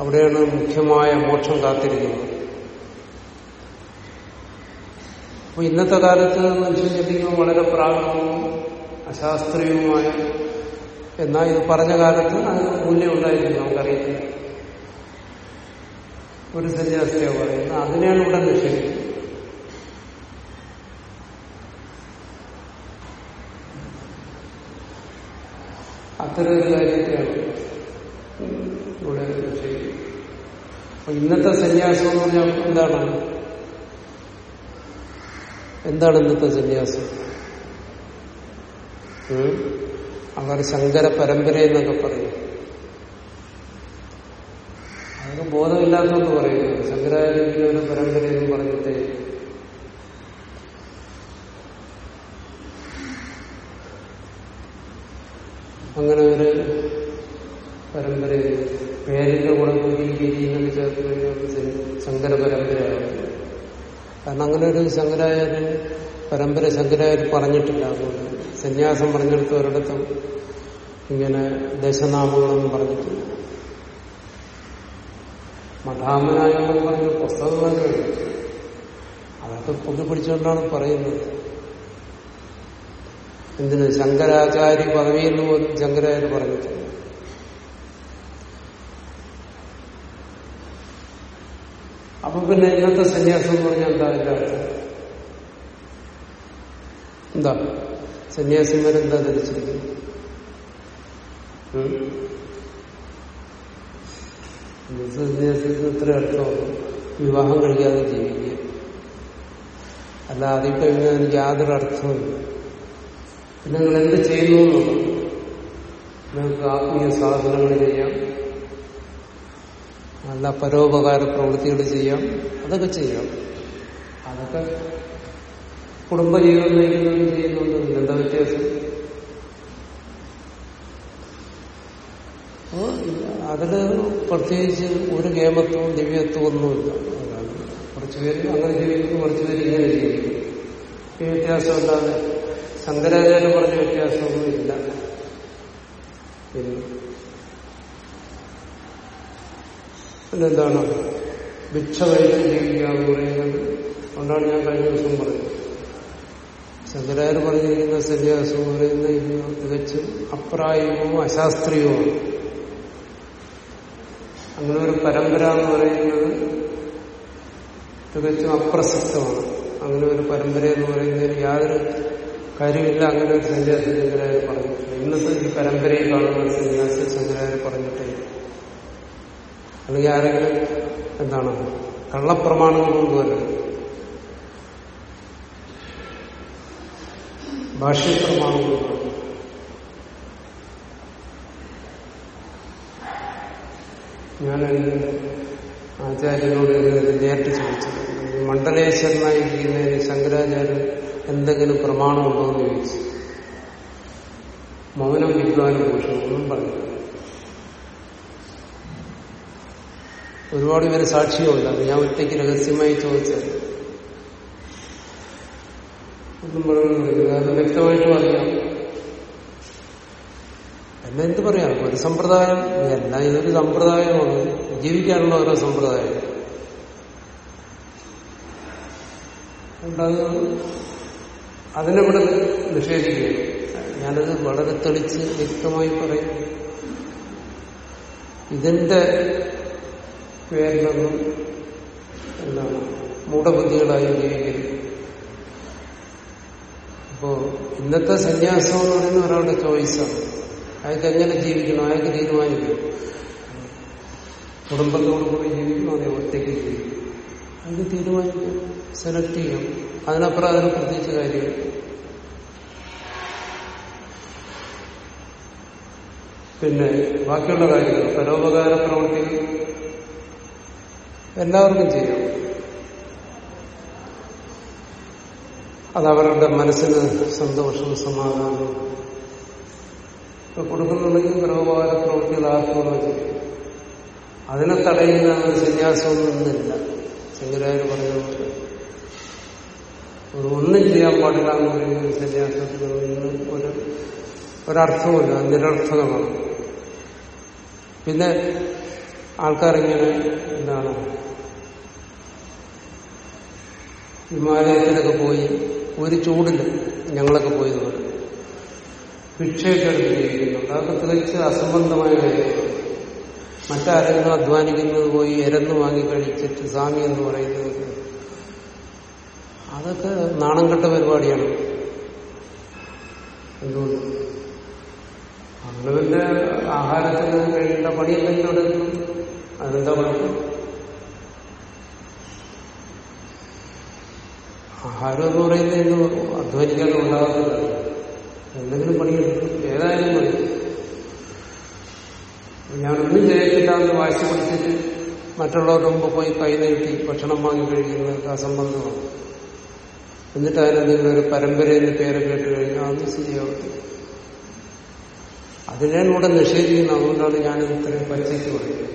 അവിടെയാണ് മുഖ്യമായ മോക്ഷം കാത്തിരിക്കുന്നത്. അപ്പൊ ഇന്നത്തെ കാലത്ത് മനുഷ്യൻ ചിന്തിക്കുന്നത് വളരെ പ്രാകൃതവും അശാസ്ത്രീയവുമായ എന്നാൽ ഇത് പറഞ്ഞ കാലത്ത് അതിന് മൂല്യം ഉണ്ടായിരുന്നു നമുക്കറിയില്ല ഒരു സന്യാസിയെ പറയുന്നത്. അതിനെയാണ് ഇവിടെ നിഷേധിക്കുന്നത് അത്തരം ഒരു കാര്യത്തെയാണ് ഇവിടെ നിഷേധിക്കുന്നത് അപ്പൊ ഇന്നത്തെ സന്യാസം എന്ന് പറഞ്ഞാൽ എന്താണ്? എന്താണ് ഇന്നത്തെ സന്യാസം? അവർ ശങ്കര പരമ്പര എന്നൊക്കെ പറയും. അതൊക്കെ ബോധമില്ലാത്തതെന്ന് പറയുന്നത് ഒരു പരമ്പരയെന്ന് പറഞ്ഞിട്ട്. അങ്ങനെ ഒരു പരമ്പര പേരിന്റെ കൂടെ കൂടി ഗിരി എന്നൊക്കെ ചേർത്ത് കഴിഞ്ഞാൽ ശങ്കര പരമ്പരയാണ്. കാരണം അങ്ങനെ ഒരു ശങ്കരാചാര്യ പരമ്പര ശങ്കരാചാര്യ പറഞ്ഞിട്ടില്ല. അതുകൊണ്ട് സന്യാസം പറഞ്ഞെടുത്തവരിടത്തും ഇങ്ങനെ ദശനാമങ്ങളൊന്നും പറഞ്ഞിട്ടില്ല. മഠാമനായെന്ന് പറഞ്ഞ പുസ്തകം തന്നെ അതൊക്കെ കൊണ്ടു പിടിച്ചുകൊണ്ടാണ് പറയുന്നത്. എന്തിന്? ശങ്കരാചാര്യ പദവി എന്ന് പോലും ശങ്കരാചാര്യ പറഞ്ഞിട്ടില്ല. അപ്പൊ പിന്നെ ഇന്നത്തെ സന്യാസം എന്ന് പറഞ്ഞാൽ എന്താ എന്റെ അർത്ഥം? എന്താ? സന്യാസിമാരെന്താ ധരിച്ചിരിക്കുന്നത്? ഇത്ര അർത്ഥം വിവാഹം കഴിക്കാതെ ജീവിക്കുക. അല്ല അതിൽ കഴിഞ്ഞാൽ എനിക്ക് യാതൊരു അർത്ഥമില്ല പിന്നെ നിങ്ങൾ എന്ത് ചെയ്യുന്നു? നിങ്ങൾക്ക് ആത്മീയ സാധനങ്ങൾ ചെയ്യാം. നല്ല പരോപകാര പ്രവൃത്തികൾ ചെയ്യാം. അതൊക്കെ ചെയ്യാം. അതൊക്കെ കുടുംബജീവിതം നയിക്കുന്നവരും ചെയ്യുന്നുണ്ട്. എന്താ വ്യത്യാസം അപ്പോ അതിൽ പ്രത്യേകിച്ച് ഒരു കേമത്വവും ദിവ്യത്വവും ഒന്നുമില്ല. അതാണ്. കുറച്ചു അങ്ങനെ ജീവിക്കുന്നു കുറച്ച് പേര് ഇങ്ങനെ ജീവിക്കുന്നു. ഈ വ്യത്യാസമല്ലാതെ ശങ്കരാചാര്യം പറഞ്ഞ വ്യത്യാസമൊന്നും ഇല്ല. പിന്നെ പിന്നെന്താണ്? ഭിക്ഷ കഴിച്ച് ജീവിക്കുക എന്ന് പറയുന്നത് അതുകൊണ്ടാണ് ഞാൻ കഴിഞ്ഞ ദിവസം പറഞ്ഞത്. ശങ്കരാചാര്യ പറഞ്ഞിരിക്കുന്ന സന്യാസം എന്ന് പറയുന്നത് ഇന്ന് തികച്ചും അപ്രായവും അശാസ്ത്രീയവുമാണ്. അങ്ങനെ ഒരു പരമ്പര എന്ന് പറയുന്നത് തികച്ചും അപ്രസക്തമാണ്. അങ്ങനെ ഒരു പരമ്പര എന്ന് പറയുന്നതിന് യാതൊരു കാര്യമില്ല അങ്ങനെ ഒരു സന്യാസി ശങ്കരാചാര്യ പറഞ്ഞിട്ടില്ല. ഇന്നത്തെ ഈ പരമ്പരയിൽ കാണുന്ന സന്യാസി ശങ്കരാചാര്യ പറഞ്ഞിട്ടില്ല. അല്ലെങ്കിൽ ആരെങ്കിലും എന്താണ്? കള്ളപ്രമാണങ്ങളൊന്നുമല്ല കൊണ്ടുവല്ല ഭാഷ്യപ്രമാണങ്ങൾ കൊണ്ടുവരും ഞാൻ ആചാര്യനോട് നേരിട്ട് ചോദിച്ചു മണ്ഡലേശ്വരനായി മണ്ഡലേശ്വരനായിരിക്കുന്നതിന് ശങ്കരാചാര്യൻ എന്തെങ്കിലും പ്രമാണമുണ്ടോ എന്ന് ചോദിച്ചു. മൗനം വിദ്വാനും ദോഷമൊന്നും പറഞ്ഞു ഒരുപാട് പേര് സാക്ഷിയുണ്ട്. ഞാൻ ഒറ്റയ്ക്ക് രഹസ്യമായി ചോദിച്ചത്. ഒന്നും പറയുന്നില്ല കാരണം വ്യക്തമായിട്ടും അറിയാം. എന്നെ എന്ത് പറയാം? ഒരു സമ്പ്രദായം ഇതല്ല ഇതൊരു സമ്പ്രദായമാണ്. ജീവിക്കാനുള്ള ഓരോ സമ്പ്രദായം. അതിനെ കൂടെ നിഷേധിക്കുകയാണ്. ഞാനത് വളരെ തെളിച്ച് വ്യക്തമായി പറയും. ഇതിന്റെ പേരിലൊന്നും എന്താണ് മൂഢബുദ്ധികളായി ജീവിക്കരുത്. അപ്പോ ഇന്നത്തെ സന്യാസം എന്ന് പറയുന്ന ഒരാളുടെ ചോയ്സാണ് അയാൾക്ക് എങ്ങനെ ജീവിക്കണം? അയാൾക്ക് തീരുമാനിക്കും. കുടുംബത്തോടു കൂടി ജീവിക്കണം അതേ ഒറ്റയ്ക്ക് ജീവിക്കും അയാൾക്ക് തീരുമാനിക്കും. സെലക്ട് ചെയ്യും. അതിനപ്പുറം അതിന് പ്രത്യേകിച്ച് കാര്യമില്ല. പിന്നെ ബാക്കിയുള്ള കാര്യങ്ങൾ. പരോപകാര പ്രവൃത്തി എല്ലാവർക്കും ചെയ്യാം. അതവരുടെ മനസ്സിന് സന്തോഷം സമാധാനവും ഇപ്പൊ കൊടുക്കുന്നുണ്ടെങ്കിൽ പരമപാല പ്രവൃത്തികൾ ആർക്കും ചെയ്യും അതിനെ തടയുന്ന ഒരു സന്യാസമൊന്നും ശങ്കരാചാര്യ പറഞ്ഞ ഒരു ഒന്നും ചെയ്യാൻ പാടില്ല എന്ന് പറയുന്ന ഒരു ഒരർത്ഥവുമില്ല. അത് നിരർത്ഥകമാണ് പിന്നെ ആൾക്കാരിങ്ങനെ എന്താണ്? ഹിമാലയത്തിലൊക്കെ പോയി ഒരു ചൂടില്ല. ഞങ്ങളൊക്കെ പോയതുപോലെ ഭിക്ഷയൊക്കെ എടുത്ത് ജീവിക്കുന്നുണ്ട് അതൊക്കെ തികച്ച് അസംബന്ധമായ കാര്യമാണ് മറ്റാരെങ്കിലും അധ്വാനിക്കുന്നത് പോയി എരന്ന് വാങ്ങി കഴിച്ചിട്ട് സ്വാമി എന്ന് പറയുന്നത് അതൊക്കെ നാണം കെട്ട പരിപാടിയാണ്. എന്തുകൊണ്ട്? അവനവന്റെ ആഹാരത്തിന് കഴിയേണ്ട പണി എന്തെങ്കിലും എടുക്കും അതെന്താ കുഴപ്പം? ആഹാരം എന്ന് പറയുന്നത് അധ്വാനിക്കാതെ ഉണ്ടാകുന്നില്ല എന്തെങ്കിലും പണിയെടുക്കും. ഏതായാലും പണി ഞാനൊന്നും ചെയ്യത്തില്ല എന്ന് വാശി പിടിച്ചിട്ട് മറ്റുള്ളവരുടെ മുമ്പ് പോയി കൈ നീട്ടി ഭക്ഷണം വാങ്ങി കഴിക്കുന്നത് അസംബന്ധമാണ്. എന്നിട്ട് അതിനെന്തെങ്കിലും ഒരു പരമ്പരയെന്ന് പേരെ കേട്ട് കഴിഞ്ഞാൽ അത് ശരിയാവത്തില്ല. അതിനെ നിഷേധിക്കുന്ന. അതുകൊണ്ടാണ് ഞാൻ ഇത്രയും പരിചയിച്ച് പറയുന്നത്.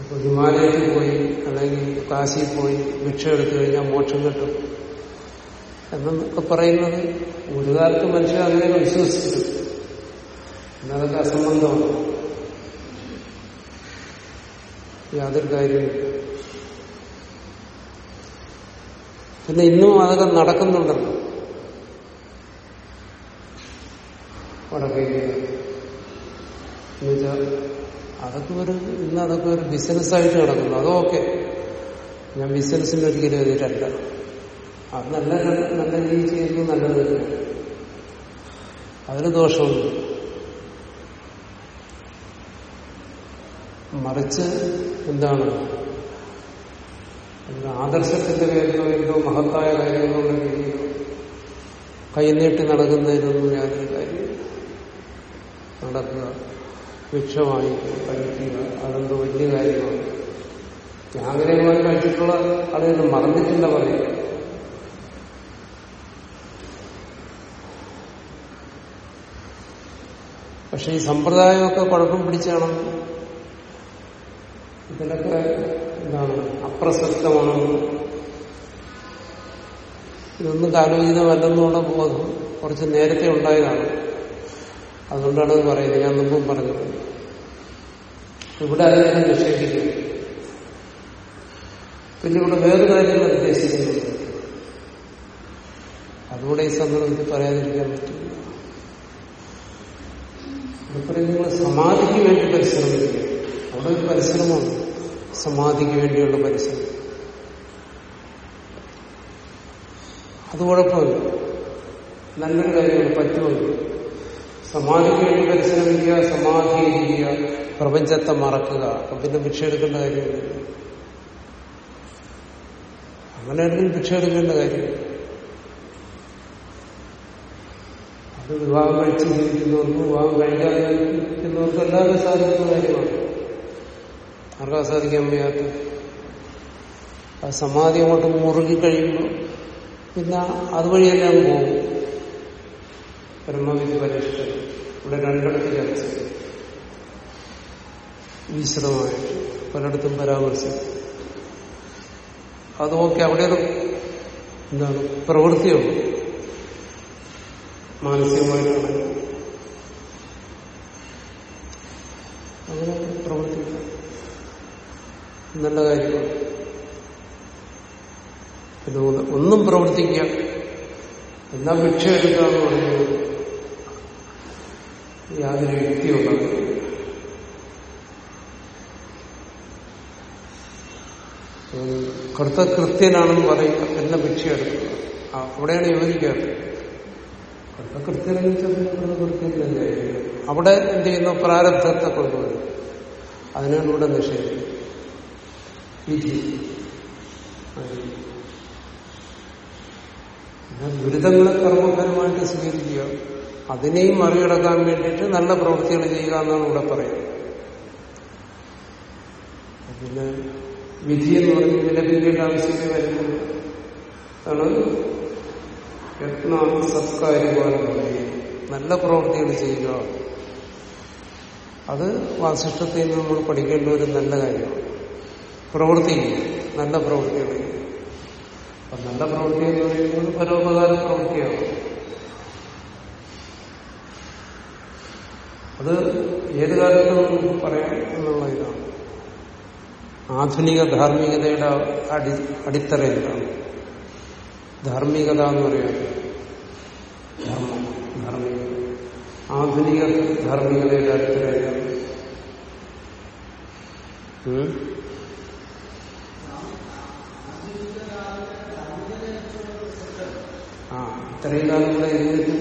അപ്പൊ ഹിമാലയത്തിൽ പോയി അല്ലെങ്കിൽ കാശിയിൽ പോയി ഭിക്ഷ എടുത്തു കഴിഞ്ഞാൽ മോക്ഷം കിട്ടും. എന്നൊക്കെ പറയുന്നത് ഒരു കാലത്ത് മനുഷ്യർ അങ്ങനെ വിശ്വസിച്ചു എന്നതൊക്കെ അസംബന്ധമാണ്. യാതൊരു കാര്യമില്ല പിന്നെ ഇന്നും അതൊക്കെ നടക്കുന്നുണ്ടല്ലോ. വടക്കേക്ക് എന്നുവെച്ചാൽ അതൊക്കെ ഒരു ഇന്ന് അതൊക്കെ ഒരു ബിസിനസ്സായിട്ട് നടക്കുന്നു. ഓക്കെ. ഞാൻ ബിസിനസ്സിന് ഒരിക്കലും എതിരല്ല അത് നല്ല നല്ല രീതിയിൽ ചെയ്യുന്നു നല്ലത് അതിന് ദോഷമുണ്ട് മറിച്ച് എന്താണ്? ആദർശത്തിന്റെ പേരിലോ എന്തോ മഹത്തായ കാര്യങ്ങളുള്ള രീതിയിലോ കൈനീട്ടി നടക്കുന്നതിനൊന്നും യാതൊരു കാര്യമില്ല നടക്കുക ഭിക്ഷമായി കഴിക്കുക അതെന്തോ വലിയ കാര്യമാണ്. ആഗ്രഹമായി കഴിച്ചിട്ടുള്ള ആളുകൾ മറന്നിട്ടില്ല പറയുക പക്ഷെ ഈ സമ്പ്രദായമൊക്കെ കുഴപ്പം പിടിച്ചാണ്. ഇതിനൊക്കെ എന്താണ് അപ്രസക്തമാണെന്ന് ഇതൊന്നും കാലോചിതമല്ലെന്നുള്ള ബോധം കുറച്ച് നേരത്തെ ഉണ്ടായതാണ്. അതുകൊണ്ടാണ് പറയുന്നത്. ഞാൻ മുമ്പും പറഞ്ഞത്. ഇവിടെ അതിനെ നിഷേധിക്കും പിന്നെ ഇവിടെ വേറെ കാര്യങ്ങൾ ഉദ്ദേശിക്കുന്നുണ്ട്. അതുകൂടെ ഈ സന്ദർഭത്തിൽ പറയാതിരിക്കാൻ പറ്റില്ല. ഇവിടെ നിങ്ങൾ സമാധിക്ക് വേണ്ടി പരിശ്രമിക്കുക. അവിടെ ഒരു പരിശ്രമമാണ് സമാധിക്ക് വേണ്ടിയുള്ള പരിശ്രമം. അത് കുഴപ്പമില്ല. നല്ലൊരു കാര്യമാണ്. പറ്റുമല്ലോ സമാധിക്ക് വേണ്ടി പരിശ്രമിക്കുക സമാധി ഇരിക്കുക പ്രപഞ്ചത്തെ മറക്കുക. അപ്പൊ പിന്നെ ഭിക്ഷ എടുക്കേണ്ട കാര്യമില്ല. അങ്ങനെയാണെങ്കിൽ ഭിക്ഷ എടുക്കേണ്ട കാര്യം അത് വിവാഹം കഴിച്ച് ജീവിക്കുന്നവർക്കും വിവാഹം കഴിക്കാതെ ജീവിക്കുന്നവർക്കും എല്ലാവരും സാധിക്കുന്ന കാര്യമാണ്. ആർക്കാ സാധിക്കാൻ വയ്യാത്ത? ആ സമാധി അങ്ങോട്ട് മുറുകി കഴിയുമ്പോൾ പിന്നെ അതുവഴി അങ്ങ് പോകും. ബ്രഹ്മവിധി പരീക്ഷ ഇവിടെ രണ്ടിടത്ത് ചർച്ച. വിശദമായിട്ട് പലയിടത്തും പരാമർശിക്കും അത് അവിടെ എന്താണ് പ്രവൃത്തിയുണ്ട്. മാനസികമായിട്ടാണ് അങ്ങനെ പ്രവർത്തിക്കുക നല്ല കാര്യമാണ്. പിന്നെ ഒന്ന് പ്രവർത്തിക്കുക എന്നാ ഭിക്ഷ എടുക്കുക എന്ന് യാതൊരു വ്യക്തിയുള്ള കൃത്യനാണെന്ന് പറയുക എന്ന ഭിക്ഷ എടുക്കുക അവിടെയാണ് യോജിക്കാറ്. കൃത്യനെന്ന് വെച്ചാൽ കൃത്യം അവിടെ എന്ത് ചെയ്യുന്നു? പ്രാരബ്ധത്തെ കൊണ്ടുവരും. അതിനാണ് ഇവിടെ പിന്നെ ദുരിതങ്ങളെ കർമ്മപരമായിട്ട് സ്വീകരിക്കുക. അതിനെയും മറികടക്കാൻ വേണ്ടിയിട്ട് നല്ല പ്രവൃത്തികൾ ചെയ്യുക എന്നാണ് ഇവിടെ പറയുന്നത്. പിന്നെ വിധി എന്ന് പറഞ്ഞ് വിലപിക്കേണ്ട ആവശ്യമേ വരുന്നുള്ളൂ. യത്ന സത്കാര്യമാണ് നല്ല പ്രവൃത്തികൾ ചെയ്യുക. അത് വാസിഷ്ടത്തിൽ നിന്ന് നമ്മൾ പഠിക്കേണ്ട ഒരു നല്ല കാര്യമാണ്. പ്രവൃത്തി നല്ല പ്രവൃത്തികൾ. അപ്പൊ നല്ല പ്രവൃത്തി എന്ന് പറയുന്നത് പരോപകാര പ്രവൃത്തിയാണ്. അത് ഏത് കാലത്തും നമുക്ക് പറയാം എന്നുള്ള ഇതാണ്. ആധുനിക ധാർമ്മികതയുടെ അടി അടിത്തറ എന്താണ് ധാർമ്മികത എന്ന് പറയുന്നത് ധർമ്മം ആധുനിക ധാർമ്മികതയുടെ ഉം? ആ ഇത്രയും കാലം കൂടെ ഇരുന്നിട്ട്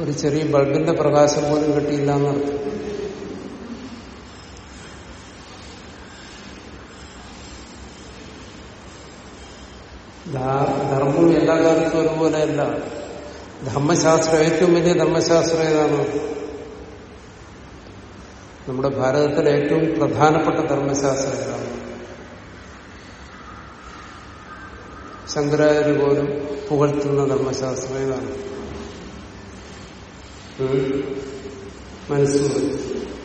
ഒരു ചെറിയ ബൾബിന്റെ പ്രകാശം പോലും കിട്ടിയില്ല എന്നർത്ഥം. ധർമ്മം എല്ലാ കാലത്തും ഒരുപോലെയല്ല ധർമ്മശാസ്ത്രം ഏറ്റവും വലിയ ധർമ്മശാസ്ത്രം ഏതാണ്? നമ്മുടെ ഭാരതത്തിലെ ഏറ്റവും പ്രധാനപ്പെട്ട ധർമ്മശാസ്ത്രം ഏതാണ്? ശങ്കരാചാര്യ പോലും പുകഴ്ത്തുന്ന ധർമ്മശാസ്ത്രം ഏതാണ്? ഉം? മനസ്സിലായി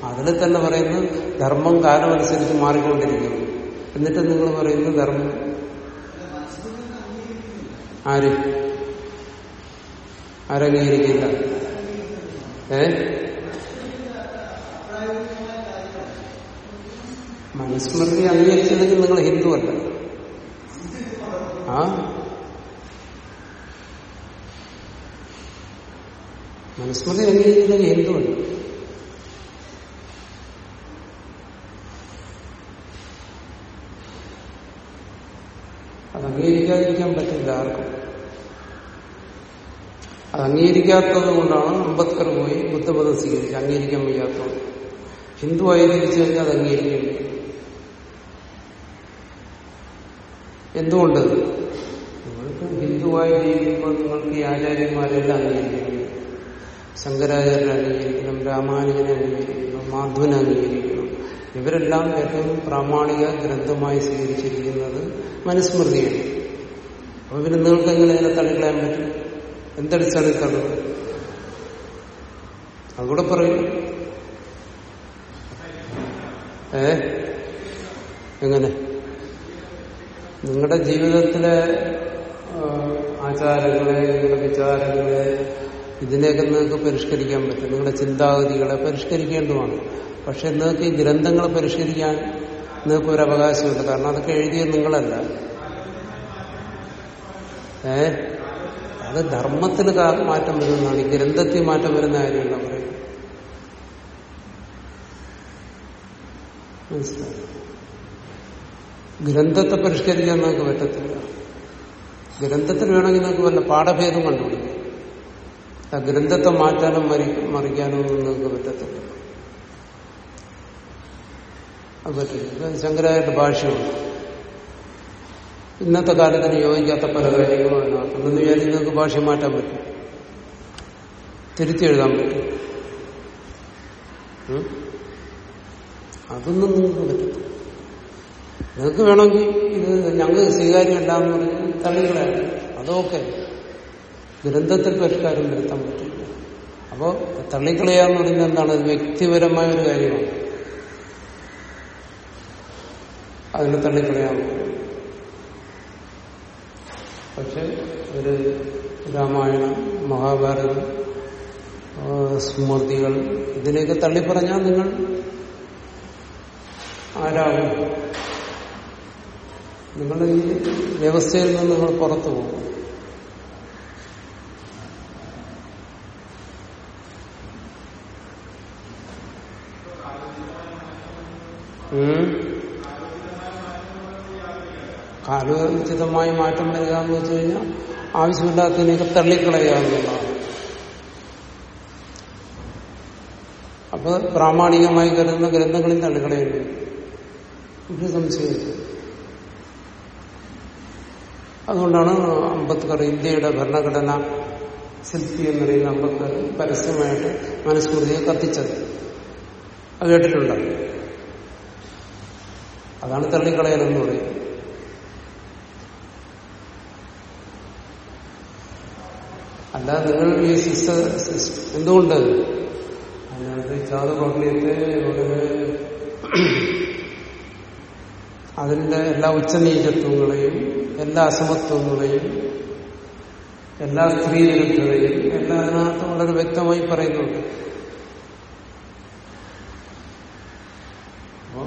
അതിൽ തന്നെ പറയുന്നത് ധർമ്മം കാലമനുസരിച്ച് മാറിക്കൊണ്ടിരിക്കുന്നു. എന്നിട്ട് നിങ്ങൾ പറയുന്നത് ധർമ്മം ആര്? ആരംഗീകരിക്കില്ല ഏ? മനുസ്മൃതി അംഗീകരിച്ചില്ലെങ്കിൽ നിങ്ങൾ ഹിന്ദുവല്ല ആ? മനുസ്മൃതി അംഗീകരിച്ചില്ലെങ്കിൽ ഹിന്ദുവല്ല അത് അംഗീകരിക്കാതിരിക്കാൻ പറ്റില്ല ആർക്കും. അത് അംഗീകരിക്കാത്തത് കൊണ്ടാണ് അംബേദ്കർ പോയി ബുദ്ധമതം സ്വീകരിച്ച് അംഗീകരിക്കാൻ വയ്യാത്തത്. ഹിന്ദു ആയി തിരിച്ചു കഴിഞ്ഞാൽ അത് അംഗീകരിക്കേണ്ടി എന്തുകൊണ്ട്? നിങ്ങൾക്ക് ഹിന്ദുവായി ജീവിക്കുമ്പോൾ നിങ്ങൾക്ക് ഈ ആചാര്യന്മാരെല്ലാം അംഗീകരിക്കുന്നു ശങ്കരാചാര്യനെ അംഗീകരിക്കണം രാമാനുജനെ അംഗീകരിക്കണം മാധവനെ അംഗീകരിക്കണം. ഇവരെല്ലാം ഏറ്റവും പ്രാമാണിക ഗ്രന്ഥമായി സ്വീകരിച്ചിരിക്കുന്നത് മനുസ്മൃതിയാണ്. അപ്പൊ പിന്നെ നിങ്ങൾക്ക് എങ്ങനെ തള്ളിക്കളയാൻ പറ്റും? തള്ളുന്നത് അതുകൂടെ പറയും. ഏ? എങ്ങനെ? നിങ്ങളുടെ ജീവിതത്തിലെ ആചാരങ്ങളെ നിങ്ങളുടെ വിചാരങ്ങളെ ഇതിനെയൊക്കെ നിങ്ങൾക്ക് പരിഷ്കരിക്കാൻ പറ്റും. നിങ്ങളുടെ ചിന്താഗതികളെ പരിഷ്കരിക്കേണ്ടതാണ് പക്ഷെ നിങ്ങൾക്ക് ഈ ഗ്രന്ഥങ്ങളെ പരിഷ്കരിക്കാൻ നിങ്ങൾക്ക് ഒരു അവകാശമുണ്ട്. കാരണം അതൊക്കെ എഴുതിയത് നിങ്ങളല്ല. ഏ? അത് ധർമ്മത്തിന് മാറ്റം വരുന്നതാണ്. ഈ ഗ്രന്ഥത്തിൽ മാറ്റം വരുന്ന കാര്യമല്ല പറയുന്നത് ഗ്രന്ഥത്തെ പരിഷ്കരിക്കാൻ നിങ്ങൾക്ക് പറ്റത്തില്ല. ഗ്രന്ഥത്തിൽ വേണമെങ്കിൽ നിങ്ങൾക്ക് വല്ല പാഠഭേദം കണ്ടുപിടിക്കും. ആ ഗ്രന്ഥത്തെ മാറ്റാനും മരി മറിക്കാനും നിങ്ങൾക്ക് പറ്റത്തില്ല. അത് പറ്റില്ല. ശങ്കരായിട്ട് ഭാഷയുണ്ട് ഇന്നത്തെ കാലത്തിന് യോജിക്കാത്ത പല കാര്യങ്ങളും അതിനകത്ത് എന്ന് വിചാരിച്ച് നിങ്ങൾക്ക് ഭാഷ മാറ്റാൻ പറ്റും. തിരുത്തി എഴുതാൻ പറ്റും. അതൊന്നും നിങ്ങൾക്ക് പറ്റും നിങ്ങൾക്ക് വേണമെങ്കിൽ ഇത് ഞങ്ങൾക്ക് സ്വീകാര്യമല്ല എന്ന് പറഞ്ഞ് തള്ളികളാണ് അതൊക്കെ ദുരന്തത്തിൽ പരിഷ്കാരം വരുത്താൻ പറ്റില്ല. അപ്പോ തള്ളിക്കളയാന്ന് പറയുന്നത് എന്താണ്? വ്യക്തിപരമായ ഒരു കാര്യമാണ്. അതിനെ തള്ളിക്കളയാൻ പറ്റും പക്ഷെ ഒരു രാമായണം മഹാഭാരതം സ്മൃതികൾ ഇതിനെയൊക്കെ തള്ളിപ്പറഞ്ഞാൽ നിങ്ങൾ ആരാകും നിങ്ങൾ ഈ വ്യവസ്ഥയിൽ നിന്ന് നിങ്ങൾ പുറത്തു പോകും ഉം. കാലോചിതമായി മാറ്റം വരിക എന്ന് വെച്ച് കഴിഞ്ഞാൽ ആവശ്യമില്ലാത്തതിനെയൊക്കെ തള്ളിക്കളയുക അപ്പൊ പ്രാമാണികമായി കരുതുന്ന ഗ്രന്ഥങ്ങളിൽ തള്ളിക്കളയുന്നു ഒരു സംശയമില്ല അതുകൊണ്ടാണ് അംബേദ്കർ ഇന്ത്യയുടെ ഭരണഘടന ശില്പി എന്ന് പറയുന്ന അംബേദ്കർ പരസ്യമായിട്ട് മനുസ്മൃതിയെ കത്തിച്ചത്. അത് കേട്ടിട്ടുണ്ടോ? അതാണ് തള്ളിക്കളയലെന്ന് പറയുന്നത് അല്ല നിങ്ങൾ ഈ സിസ്റ്റ എന്തുകൊണ്ട്? അതിനകത്ത് ചാതുപർണയത്തെ വളരെ അതിന്റെ എല്ലാ ഉച്ചനീചത്വങ്ങളെയും എല്ലാ അസമത്വങ്ങളെയും എല്ലാ സ്ത്രീവിരുദ്ധതയും എല്ലാം അതിനകത്ത് വളരെ വ്യക്തമായി പറയുന്നുണ്ട്. അപ്പോ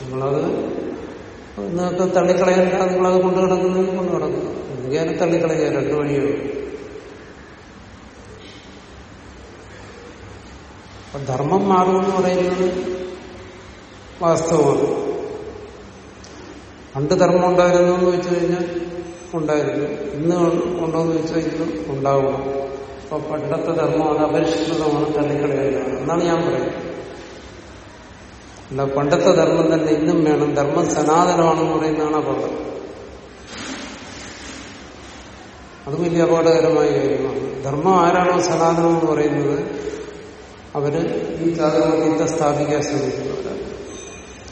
നിങ്ങളത് നിങ്ങൾക്ക് തള്ളിക്കളയണ്ട നിങ്ങളത് കൊണ്ടു കിടക്കുന്നതിന് കൊണ്ടു കിടക്കുന്നു എനിക്ക് അതിനെ തള്ളിക്കളയുക? രണ്ടു വഴിയുള്ളൂ അപ്പൊ ധർമ്മം മാറുമെന്ന് പറയുന്നത് വാസ്തവമാണ്. പണ്ട് ധർമ്മം ഉണ്ടായിരുന്നു എന്ന് വെച്ചു കഴിഞ്ഞാൽ ഉണ്ടായിരുന്നു. ഇന്ന് ഉണ്ടോ എന്ന് വെച്ചാൽ ഇന്നും ഉണ്ടാവണം. അപ്പൊ പണ്ടത്തെ ധർമ്മം അത് അപരിഷ്കൃതമാണ് തള്ളിക്കളയാണ് എന്നാണ് ഞാൻ പറയുന്നത്. അല്ല പണ്ടത്തെ ധർമ്മം തന്നെ ഇന്നും വേണം. ധർമ്മം സനാതനമാണെന്ന് പറയുന്നതാണ് അപകടം അത് വലിയ അപകടകരമായ കാര്യമാണ്. ധർമ്മം ആരാണോ സനാതനം എന്ന് പറയുന്നത് അവർ ഈ ചാതുർവർണയത്തെ സ്ഥാപിക്കാൻ ശ്രമിക്കുന്നവരാണ്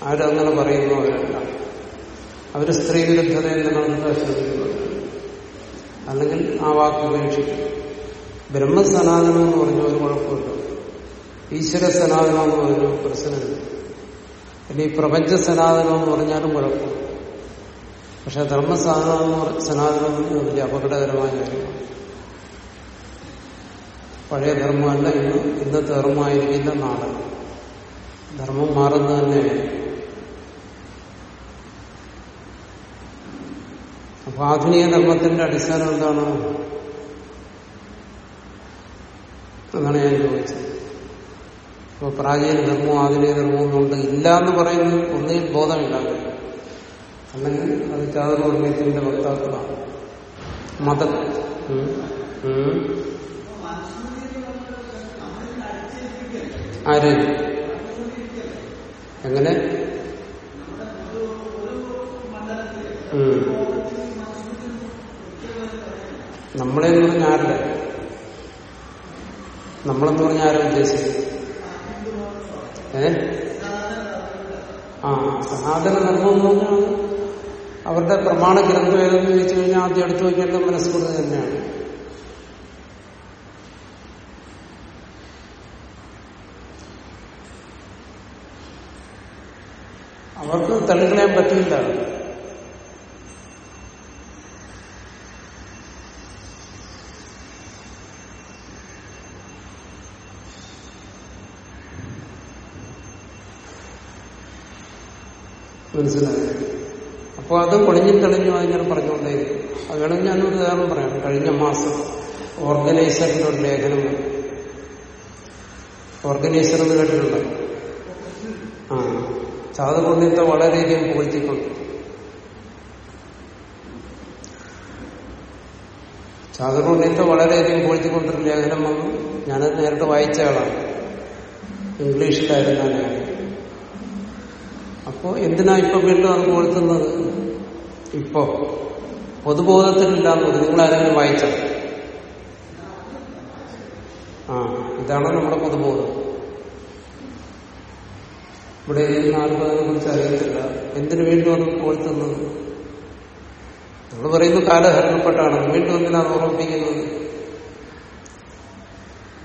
ആരങ്ങനെ പറയുന്നവരല്ല. അവർ സ്ത്രീ വിരുദ്ധത നിലനിർത്താൻ ശ്രമിക്കുന്നവരാണ് അല്ലെങ്കിൽ ആ വാക്ക് ഉപേക്ഷിക്കും. ബ്രഹ്മസനാതനം എന്ന് പറഞ്ഞ ഒരു കുഴപ്പമില്ല ഈശ്വര സനാതനം എന്ന് പറഞ്ഞ പ്രശ്നമില്ല ഇനി പ്രപഞ്ച സനാതനം എന്ന് പറഞ്ഞാലും കുഴപ്പമില്ല. പക്ഷെ ധർമ്മസാധനം എന്ന് സനാതനം എന്ന് പറഞ്ഞാൽ അപകടകരമായ കാര്യമാണ്. പഴയ ധർമ്മമല്ല ഇന്ന് ഇന്നത്തെ ധർമ്മമായിരിക്കില്ല നാളെ ധർമ്മം മാറുന്നത് തന്നെയാണ്. അപ്പൊ ആധുനിക ധർമ്മത്തിന്റെ അടിസ്ഥാനം എന്താണ്? എന്നാണ് ഞാൻ ചോദിച്ചത്. അപ്പൊ പ്രാചീന ധർമ്മവും ആധുനിക ധർമ്മവും ഒന്നുകൊണ്ട് ഇല്ല എന്ന് പറയുന്നത് ഒന്നിൽ ബോധമില്ലാതെ. അല്ലെങ്കിൽ അത് ചാതുർവർഗീയത്തിന്റെ വക്താക്കളാണ്. മത. ആര്? എങ്ങനെ? നമ്മളെ നമ്മളെന്ന് പറഞ്ഞ ആരുടെ? നമ്മളെന്ന് പറഞ്ഞ ആരാ ഉദ്ദേശിച്ചത്? ഏ? ആ സനാതന ധർമ്മം എന്ന് പറഞ്ഞാൽ അവരുടെ പ്രമാണ ഗ്രന്ഥം ഏതെന്ന് ചോദിച്ചു കഴിഞ്ഞാൽ ആദ്യം എടുത്തു വയ്ക്കേണ്ടത് മനസ്കൃതി തന്നെയാണ് അവർക്ക് തള്ളിക്കളയാൻ പറ്റില്ല. മനസ്സിലായി? അപ്പോൾ അത് പൊളിഞ്ഞും തെളിഞ്ഞും അതിങ്ങനെ പറഞ്ഞുകൊണ്ടേ അത് വേണമെങ്കിൽ ഞാനൊരു ഉദാഹരണം പറയാം. കഴിഞ്ഞ മാസം ഓർഗനൈസറിന്റെ ഒരു ലേഖനം ഓർഗനൈസർ എന്ന് കേട്ടിട്ടുണ്ട്? ആ ചാതുപുണ്യത്തെ വളരെയധികം പുകഴ്ത്തിക്കൊണ്ട് ചാതുപുണ്യത്തെ വളരെയധികം പുകഴ്ത്തിക്കൊണ്ടൊരു ലേഖനം വന്നു. ഞാനത് നേരിട്ട് വായിച്ച ആളാണ്. ഇംഗ്ലീഷിലായിരുന്നു ഞാൻ. അപ്പോ എന്തിനാ ഇപ്പൊ വീണ്ടും അത് പുകഴ്ത്തുന്നത് ഇപ്പോ പൊതുബോധത്തിലില്ലാന്ന് പറഞ്ഞു നിങ്ങൾ ആരെങ്കിലും വായിച്ചത് ആ ഇതാണ് നമ്മുടെ പൊതുബോധം? ഇവിടെ ഇരിക്കുന്ന ആർക്കും അതിനെ കുറിച്ച് അറിയത്തില്ല എന്തിനു വീണ്ടും അത് പുകഴ്ത്തുന്നത് നമ്മൾ പറയുന്നു കാലഹരണപ്പെട്ടാണ്. വീണ്ടും എന്തിനാ അത് ഓർമ്മിപ്പിക്കുന്നത്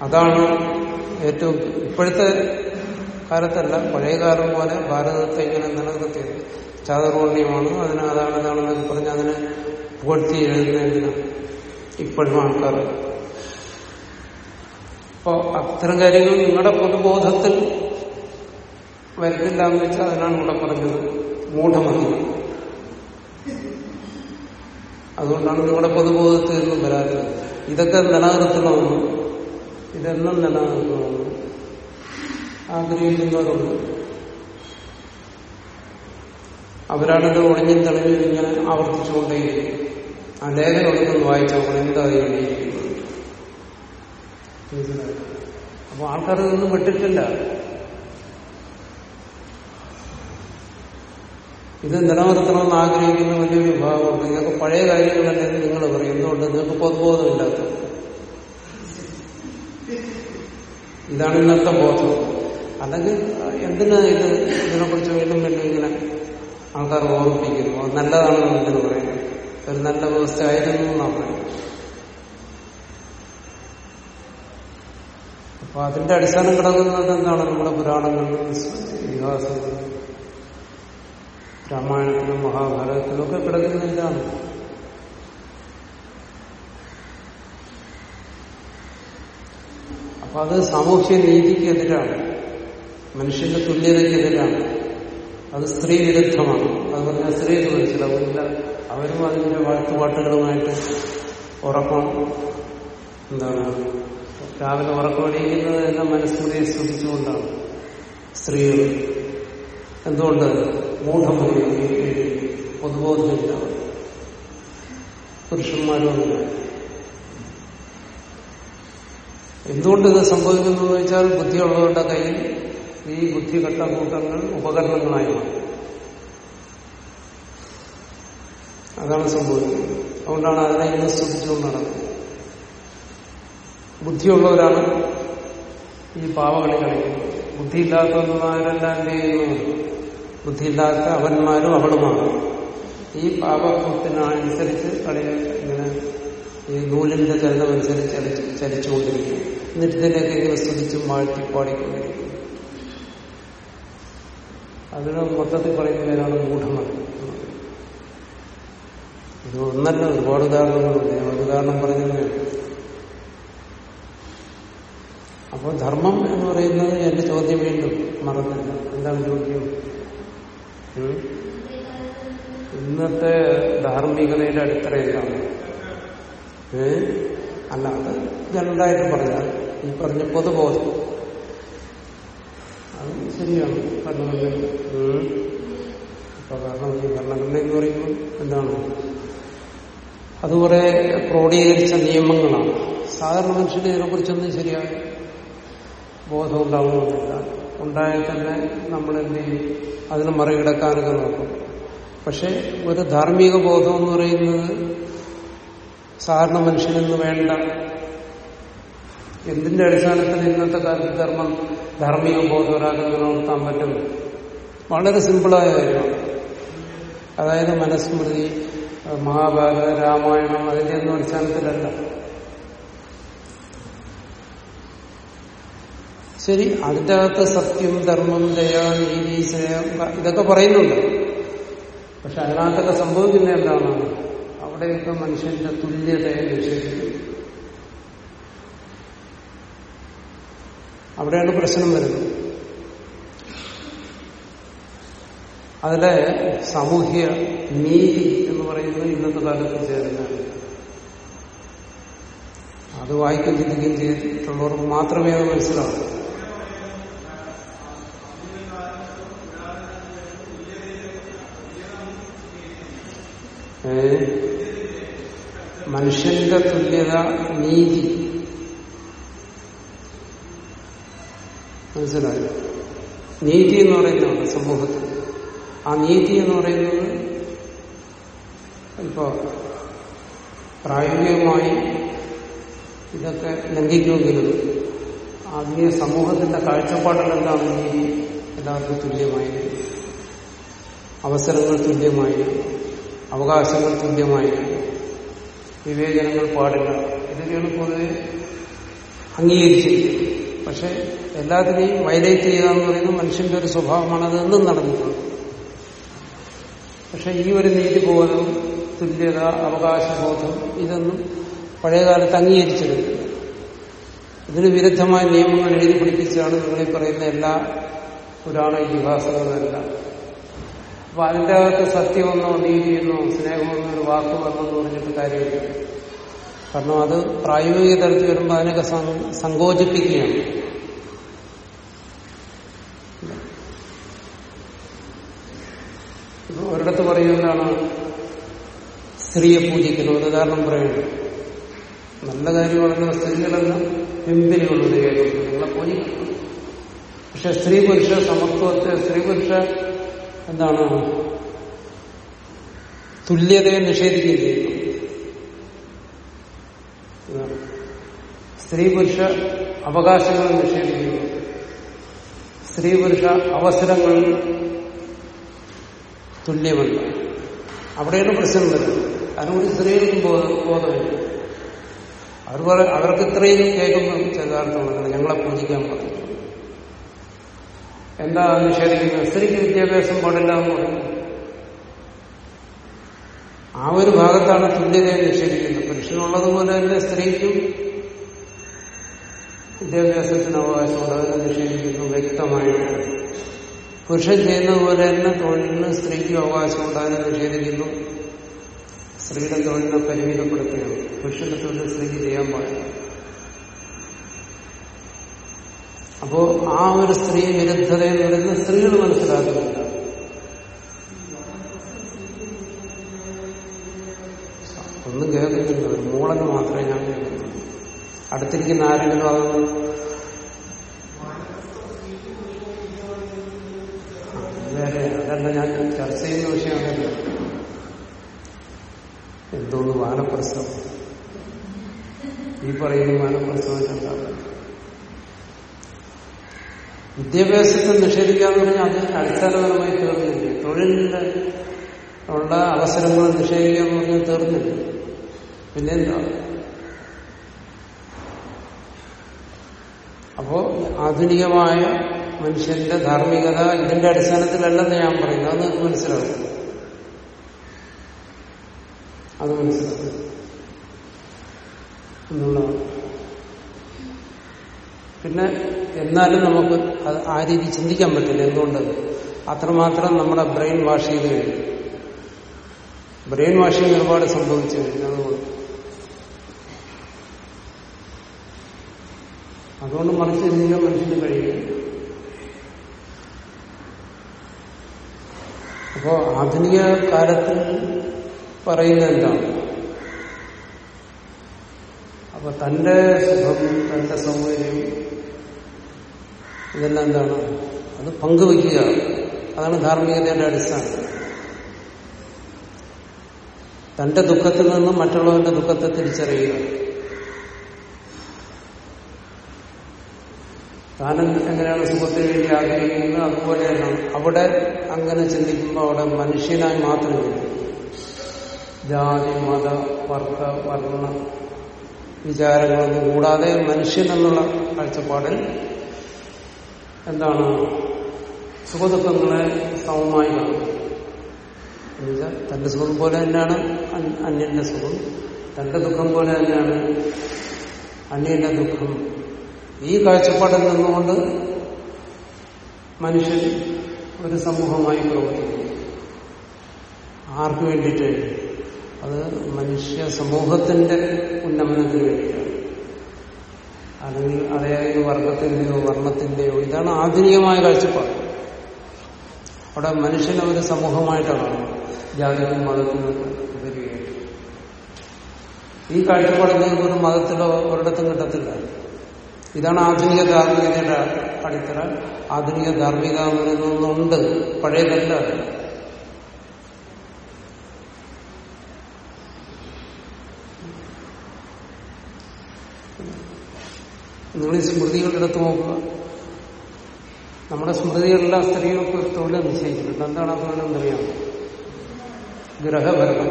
അതാണ് ഏറ്റവും ഇപ്പോഴത്തെ കാലത്തല്ല പഴയ കാലം പോലെ ഭാരതത്തെ ഇങ്ങനെ നിലനിർത്തിയത്. ചാതുർവർണയമാണ് അതിന് അതാണ് ഇതാണെന്നൊക്കെ പറഞ്ഞ് അതിനെ പുകഴ്ത്തി എഴുതുന്നതിന് ഇപ്പോഴും ആൾക്കാർ അപ്പോ അത്തരം കാര്യങ്ങൾ നിങ്ങളുടെ പൊതുബോധത്തിൽ വരുന്നില്ല എന്ന് വെച്ചാൽ അതിനാണ് ഇവിടെ പറഞ്ഞത്. മൂഢമതി അതുകൊണ്ടാണ് നിങ്ങളുടെ പൊതുബോധത്തിൽ നിന്നും വരാത്തത്. ഇതൊക്കെ നിലനിർത്തണമെന്ന് ഇതെന്നും നിലനിർത്തണമെന്ന് ആഗ്രഹിക്കുന്നവരുണ്ട്. അവരാണിത് ഒളിഞ്ഞും തെളിഞ്ഞും ഇങ്ങനെ ആവർത്തിച്ചുകൊണ്ടേയിരിക്കും. ആ ലേഖനം ഒന്നും വായിച്ചാൽ എന്താ? അപ്പൊ ആൾക്കാർ ഇതൊന്നും വിട്ടിട്ടില്ല. ഇത് നിലനിർത്തണമെന്ന് ആഗ്രഹിക്കുന്ന വലിയൊരു വിഭാഗമുണ്ട്. ഇതൊക്കെ പഴയ കാര്യങ്ങളല്ലേ നിങ്ങൾ പറയും. എന്തുകൊണ്ട്? നിങ്ങൾക്ക് പൊതുബോധമില്ലാത്ത ഇതാണ് ഇന്നത്തെ ബോധം. അല്ലെങ്കിൽ എന്തിനാ ഇത് ഇതിനെക്കുറിച്ച് വീണ്ടും വീണ്ടും ഇങ്ങനെ ആൾക്കാർ ഓർമ്മിപ്പിക്കുന്നു? അത് നല്ലതാണെന്ന് എന്തിനു പറയുന്നത് ഒരു നല്ല വ്യവസ്ഥ ആയിരുന്നു എന്നാണ് പറയുന്നത് അപ്പൊ അതിന്റെ അടിസ്ഥാനം കിടക്കുന്നത് എന്താണ്? നമ്മുടെ പുരാണങ്ങളിലും ഇതിഹാസങ്ങളിലും രാമായണത്തിലും മഹാഭാരതത്തിലും ഒക്കെ കിടക്കുന്നില്ല. അപ്പൊ അത് സാമൂഹ്യ നീതിക്കെതിരാണ് മനുഷ്യന്റെ തുല്യതയ്ക്കെതിരാണ് അത് സ്ത്രീ വിരുദ്ധമാണ്. അത് പറഞ്ഞാൽ സ്ത്രീക്ക് മനസ്സിലാവില്ല അവരും അതിന്റെ വാഴ്ത്തുപാട്ടുകളുമായിട്ട് ഉറക്കം എന്താണ്? രാവിലെ ഉറക്കമടിക്കുന്നത് എല്ലാം മനസ്സുകൂടിയെ സ്തുതിച്ചുകൊണ്ടാണ് സ്ത്രീകൾ. എന്തുകൊണ്ട്? മൂഢമതി പൊതുബോധമില്ല. പുരുഷന്മാരും എന്തുകൊണ്ട് ഇത് സംഭവിക്കുന്നു എന്ന് വെച്ചാൽ ബുദ്ധിയുള്ളവരുടെ കയ്യിൽ ഈ ബുദ്ധി ഘട്ടകൂട്ടങ്ങൾ ഉപകരണങ്ങളായി മാറും. അതാണ് സംഭവിക്കുന്നത്. അതുകൊണ്ടാണ് അതിനെ ഇന്ന് സ്തുതിച്ചുകൊണ്ട് നടക്കുന്നത് ബുദ്ധിയുള്ളവരാണ് ഈ പാവകളി കളിക്കുന്നത്. ബുദ്ധിയില്ലാത്തവന്മാരെല്ലാം എന്ത് ചെയ്യുന്നു? ബുദ്ധിയില്ലാത്ത അവന്മാരും അവളുമാണ്. ഈ പാപത്തിനനുസരിച്ച് കളി ഇങ്ങനെ ഈ നൂലിന്റെ ചലനമനുസരിച്ച് ചലിച്ച് ചലിച്ചുകൊണ്ടിരിക്കും. എന്നിട്ട് ഇതിലേക്ക് ഇങ്ങനെ സ്തുതിച്ചും വാഴ്ത്തി പാടിക്കൊണ്ടിരിക്കും. അതിന് മൊത്തത്തിൽ പറയുന്ന പേരാണ് മൂഢമതി. ഇത് ഒന്നല്ല ഒരുപാട് ഉദാഹരണങ്ങളുണ്ട്. ഞാൻ ഒരു ഉദാഹരണം പറഞ്ഞതേ അപ്പോൾ ധർമ്മം എന്ന് പറയുന്നത് എന്റെ ചോദ്യം വീണ്ടും മറന്നില്ല. എന്താണ് ചോദ്യം? ഇന്നത്തെ ധാർമ്മികതയുടെ അടിത്തറ എന്താണ് ഏ? അല്ല അത് പറഞ്ഞാൽ ഈ പറഞ്ഞ പൊതുബോധം. അത് ശരിയാണ് ഭരണഘടന. ഇപ്പൊ കാരണം ഈ ഭരണഘടന എന്ന് പറയുമ്പോൾ എന്താണ്? അത് കുറെ ക്രോഡീകരിച്ച നിയമങ്ങളാണ്. സാധാരണ മനുഷ്യന് ഇതിനെക്കുറിച്ചൊന്നും ശരിയായ ബോധം ഉണ്ടായാൽ തന്നെ നമ്മൾ എന്ത് ചെയ്യും? അതിനെ മറികടക്കാനൊക്കെ നോക്കും. പക്ഷെ ഒരു ധാർമ്മിക ബോധം എന്ന് പറയുന്നത് സാധാരണ മനുഷ്യനെന്ന് വേണ്ട. എന്തിന്റെ അടിസ്ഥാനത്തിൽ ഇന്നത്തെ കാലത്ത് ധർമ്മം ധാർമ്മിക ബോധം ഒരാൾക്ക് നിലനിർത്താൻ പറ്റും? വളരെ സിമ്പിളായ കാര്യമാണ്. അതായത് മനസ്മൃതി മഹാഭാരത രാമായണം അതിന്റെ ഒന്നും അടിസ്ഥാനത്തിലല്ല. ശരി അതിന്റെ അകത്ത് സത്യം ധർമ്മം ദയ നീതി സ്നേഹം ഇതൊക്കെ പറയുന്നുണ്ട്. പക്ഷെ അതിനകത്തൊക്കെ സംഭവിക്കുന്ന എന്താണ്? അവിടെയൊക്കെ മനുഷ്യന്റെ തുല്യതയെ നിഷേധിക്കുന്നു. അവിടെയാണ് പ്രശ്നം വരുന്നത്. അതിലെ സാമൂഹ്യ നീതി എന്ന് പറയുന്നത് ഇന്നത്തെ കാലത്ത് ചേരുന്നതാണ്. അത് വായിക്കുകയും ചിന്തിക്കുകയും ചെയ്തിട്ടുള്ളവർക്ക് മാത്രമേ അത് മനസ്സിലാവൂ. മനുഷ്യന്റെ തുല്യത നീതി. മനസ്സിലായോ? നീതി എന്ന് പറയുന്നതാണ് സമൂഹത്തിൽ. ആ നീതി എന്ന് പറയുന്നത് ഇപ്പോ പ്രായോഗികമായി ഇതൊക്കെ ലംഘിക്കുമെങ്കിലും ആധുനിക സമൂഹത്തിന്റെ കാഴ്ചപ്പാടിൽ എന്താണ് നീതി? എല്ലാവർക്കും തുല്യമായിരിക്കും. അവസരങ്ങൾ തുല്യമായിരിക്കും. അവകാശങ്ങൾ തുല്യമായിരിക്കും വിവേചനങ്ങൾ പാടില്ല ഇതൊക്കെയാണ് പൊതുവെ അംഗീകരിച്ചിരിക്കുന്നത്. പക്ഷെ എല്ലാത്തിനെയും വയലേറ്റ് ചെയ്യുക എന്ന് പറയുന്നത് മനുഷ്യന്റെ ഒരു സ്വഭാവമാണ് അത് എന്നും നടന്നിട്ടുണ്ട്. പക്ഷെ ഈ ഒരു നീതിബോധം തുല്യത അവകാശബോധം ഇതൊന്നും പഴയകാലത്ത് അംഗീകരിച്ചിരുന്നില്ല. ഇതിന് വിരുദ്ധമായ നിയമങ്ങൾ എഴുതി പിടിപ്പിച്ചാണ് നിങ്ങളീ പറയുന്ന എല്ലാ പുരാണ ഇതിഹാസങ്ങളെല്ലാം അപ്പൊ അതിന്റെ അകത്ത് സത്യമെന്നോ നീതിയെന്നോ സ്നേഹമെന്നോ ഒരു വാക്ക് വന്നെന്ന് പറഞ്ഞിട്ട് കാര്യമില്ല. കാരണം അത് പ്രായോഗിക തലത്തിൽ വരുമ്പോൾ അതിനൊക്കെ സങ്കോചിപ്പിക്കുകയാണ്. ഒരിടത്ത് പറയുന്നതാണ് സ്ത്രീയെ പൂജിക്കുന്നു ഒരു ഉദാഹരണം പറയുന്നു. നല്ല കാര്യമാണല്ലോ സ്ത്രീകളെല്ലാം പിമ്പിരികളുണ്ട് കേൾക്കുന്നു. നിങ്ങളെ പൂജിക്കുന്നു പക്ഷെ സ്ത്രീ പുരുഷ സമത്വത്തെ സ്ത്രീ പുരുഷ എന്താണ്? തുല്യതയെ നിഷേധിക്കുകയും ചെയ്യുന്നു. സ്ത്രീ പുരുഷ അവകാശങ്ങൾ നിഷേധിക്കുന്നു. സ്ത്രീ പുരുഷ അവസരങ്ങൾ തുല്യമല്ല. അവിടെയാണ് പ്രശ്നം വരുന്നത്. അതിനുകൂടി സ്ത്രീകൾക്കും ബോധ- ബോധമില്ല. അവർ പറ- അവർക്ക് ഇത്രയും കേൾക്കുമ്പോൾ ചെറുതാർത്ഥമാണ് ഞങ്ങളെ പൂജിക്കാൻ പറഞ്ഞു എന്താ നിഷേധിക്കുന്നത് സ്ത്രീക്ക് വിദ്യാഭ്യാസം പാടില്ല എന്ന് പറയുന്നു ആ ഒരു ഭാഗത്താണ് തുല്യതയെ നിഷേധിക്കുന്നത് പുരുഷനുള്ളതുപോലെ തന്നെ സ്ത്രീക്കും വിദ്യാഭ്യാസത്തിന് അവകാശമുണ്ട് അതിനെ നിഷേധിക്കുന്നു വ്യക്തമായിട്ട്. പുരുഷൻ ചെയ്യുന്നത് പോലെ തന്നെ തൊഴിലിന് സ്ത്രീക്കും അവകാശമുണ്ട് അതിനെ നിഷേധിക്കുന്നു സ്ത്രീയുടെ തൊഴിലിനെ പരിമിതപ്പെടുത്തുകയാണ്. പുരുഷന്റെ തൊഴിൽ സ്ത്രീക്ക് ചെയ്യാൻ പാടില്ല. അപ്പോ ആ ഒരു സ്ത്രീ വിരുദ്ധത എന്ന് പറയുന്നത് സ്ത്രീകൾ മനസ്സിലാക്കുന്നില്ല ഒന്നും കേൾക്കുന്നില്ല. ഒരു മൂളന് മാത്രമേ ഞാൻ കേൾക്കുന്നുള്ളൂ. അടുത്തിരിക്കുന്ന ആരെങ്കിലും അതൊന്നും അതല്ല ഞാൻ ചർച്ച ചെയ്യുന്ന വിഷയമാണല്ലോ എന്തോന്ന് വാനപ്രസവം ഈ പറയുന്ന വാനപ്രസവം എന്താണ് വിദ്യാഭ്യാസത്തെ നിഷേധിക്കാന്ന് പറഞ്ഞാൽ അതിന് അടിസ്ഥാനപരമായി തീർന്നില്ല. തൊഴിലിന്റെ ഉള്ള അവസരങ്ങൾ നിഷേധിക്കുക പറഞ്ഞാൽ തീർന്നില്ല. പിന്നെന്താ അപ്പോ ആധുനികമായ മനുഷ്യന്റെ ധാർമ്മികത ഇതിന്റെ അടിസ്ഥാനത്തിലല്ലെന്ന് ഞാൻ പറയുന്നത്. അത് നിങ്ങൾക്ക് മനസ്സിലാവും. അത് മനസ്സിലാക്കും എന്നുള്ളതാണ്. പിന്നെ എന്നാലും നമുക്ക് അത് ആ രീതി ചിന്തിക്കാൻ പറ്റില്ല. എന്തുകൊണ്ട്? അത്രമാത്രം നമ്മുടെ ബ്രെയിൻ വാഷ് ചെയ്ത് കഴിഞ്ഞു. ബ്രെയിൻ വാഷിംഗ് ഒരുപാട് സംഭവിച്ചു കഴിഞ്ഞു. അതുകൊണ്ട്. മറിച്ച് ചിന്തിക്കാൻ മനുഷ്യന് കഴിയില്ല. അപ്പോ ആധുനിക കാലത്തിൽ പറയുന്ന എന്താണ്? അപ്പൊ തന്റെ സുഖം തന്റെ സൗകര്യം ഇതെല്ലാം എന്താണ് അത് പങ്കുവയ്ക്കുക. അതാണ് ധാർമ്മികതയുടെ അടിസ്ഥാനം. തന്റെ ദുഃഖത്തിൽ നിന്നും മറ്റുള്ളവന്റെ ദുഃഖത്തെ തിരിച്ചറിയുക. താൻ എങ്ങനെയാണ് സുഖത്തിന് വേണ്ടി ആഗ്രഹിക്കുന്നത്? അതുപോലെയാണ് അവിടെ അങ്ങനെ ചിന്തിക്കുമ്പോൾ അവിടെ മനുഷ്യനായി മാത്രം ജാതി മത വർഗ വർണ വിചാരങ്ങളൊന്നും കൂടാതെ മനുഷ്യൻ എന്നുള്ള കാഴ്ചപ്പാടിൽ എന്താണ് സുഖദുഃഖങ്ങളെ സമമായി കാണും. എന്നുവെച്ചാൽ തന്റെ സുഖം പോലെ തന്നെയാണ് അന്യന്റെ സുഖം. തന്റെ ദുഃഖം പോലെ തന്നെയാണ് അന്യന്റെ ദുഃഖം. ഈ കാഴ്ചപ്പാടിൽ നിന്നുകൊണ്ട് മനുഷ്യൻ ഒരു സമൂഹമായി പ്രവർത്തിക്കുന്നു. ആർക്കു വേണ്ടിയിട്ട്? അത് മനുഷ്യ സമൂഹത്തിന്റെ ഉന്നമനത്തിന് വേണ്ടിയിട്ടാണ്. അല്ലെങ്കിൽ അതായത് വർഗത്തിന്റെയോ വർണത്തിന്റെയോ ഇതാണ് ആധുനികമായ കാഴ്ചപ്പാട്. അവിടെ മനുഷ്യനെ ഒരു സമൂഹമായിട്ടാണ് ജാതിക്കും മതത്തിനും ഉപരിയായിട്ട്. ഈ കാഴ്ചപ്പാട് ഒരു മതത്തിലോ ഒരിടത്തും കിട്ടത്തില്ല. ഇതാണ് ആധുനിക ധാർമ്മികതയുടെ അടിത്തറ. ആധുനിക ധാർമ്മിക എന്ന് പറയുന്നൊന്നുണ്ട് പഴയതല്ല നിങ്ങൾ ഈ സ്മൃതികളുടെ അടുത്ത് നോക്കുക നമ്മുടെ സ്മൃതികളിലെ സ്ത്രീകൾക്ക് ഒരു തൊഴിൽ നിശ്ചയിച്ചിട്ടുണ്ട് എന്താണ് ആ തൊഴിലെന്നറിയാം ഗ്രഹഭരണം.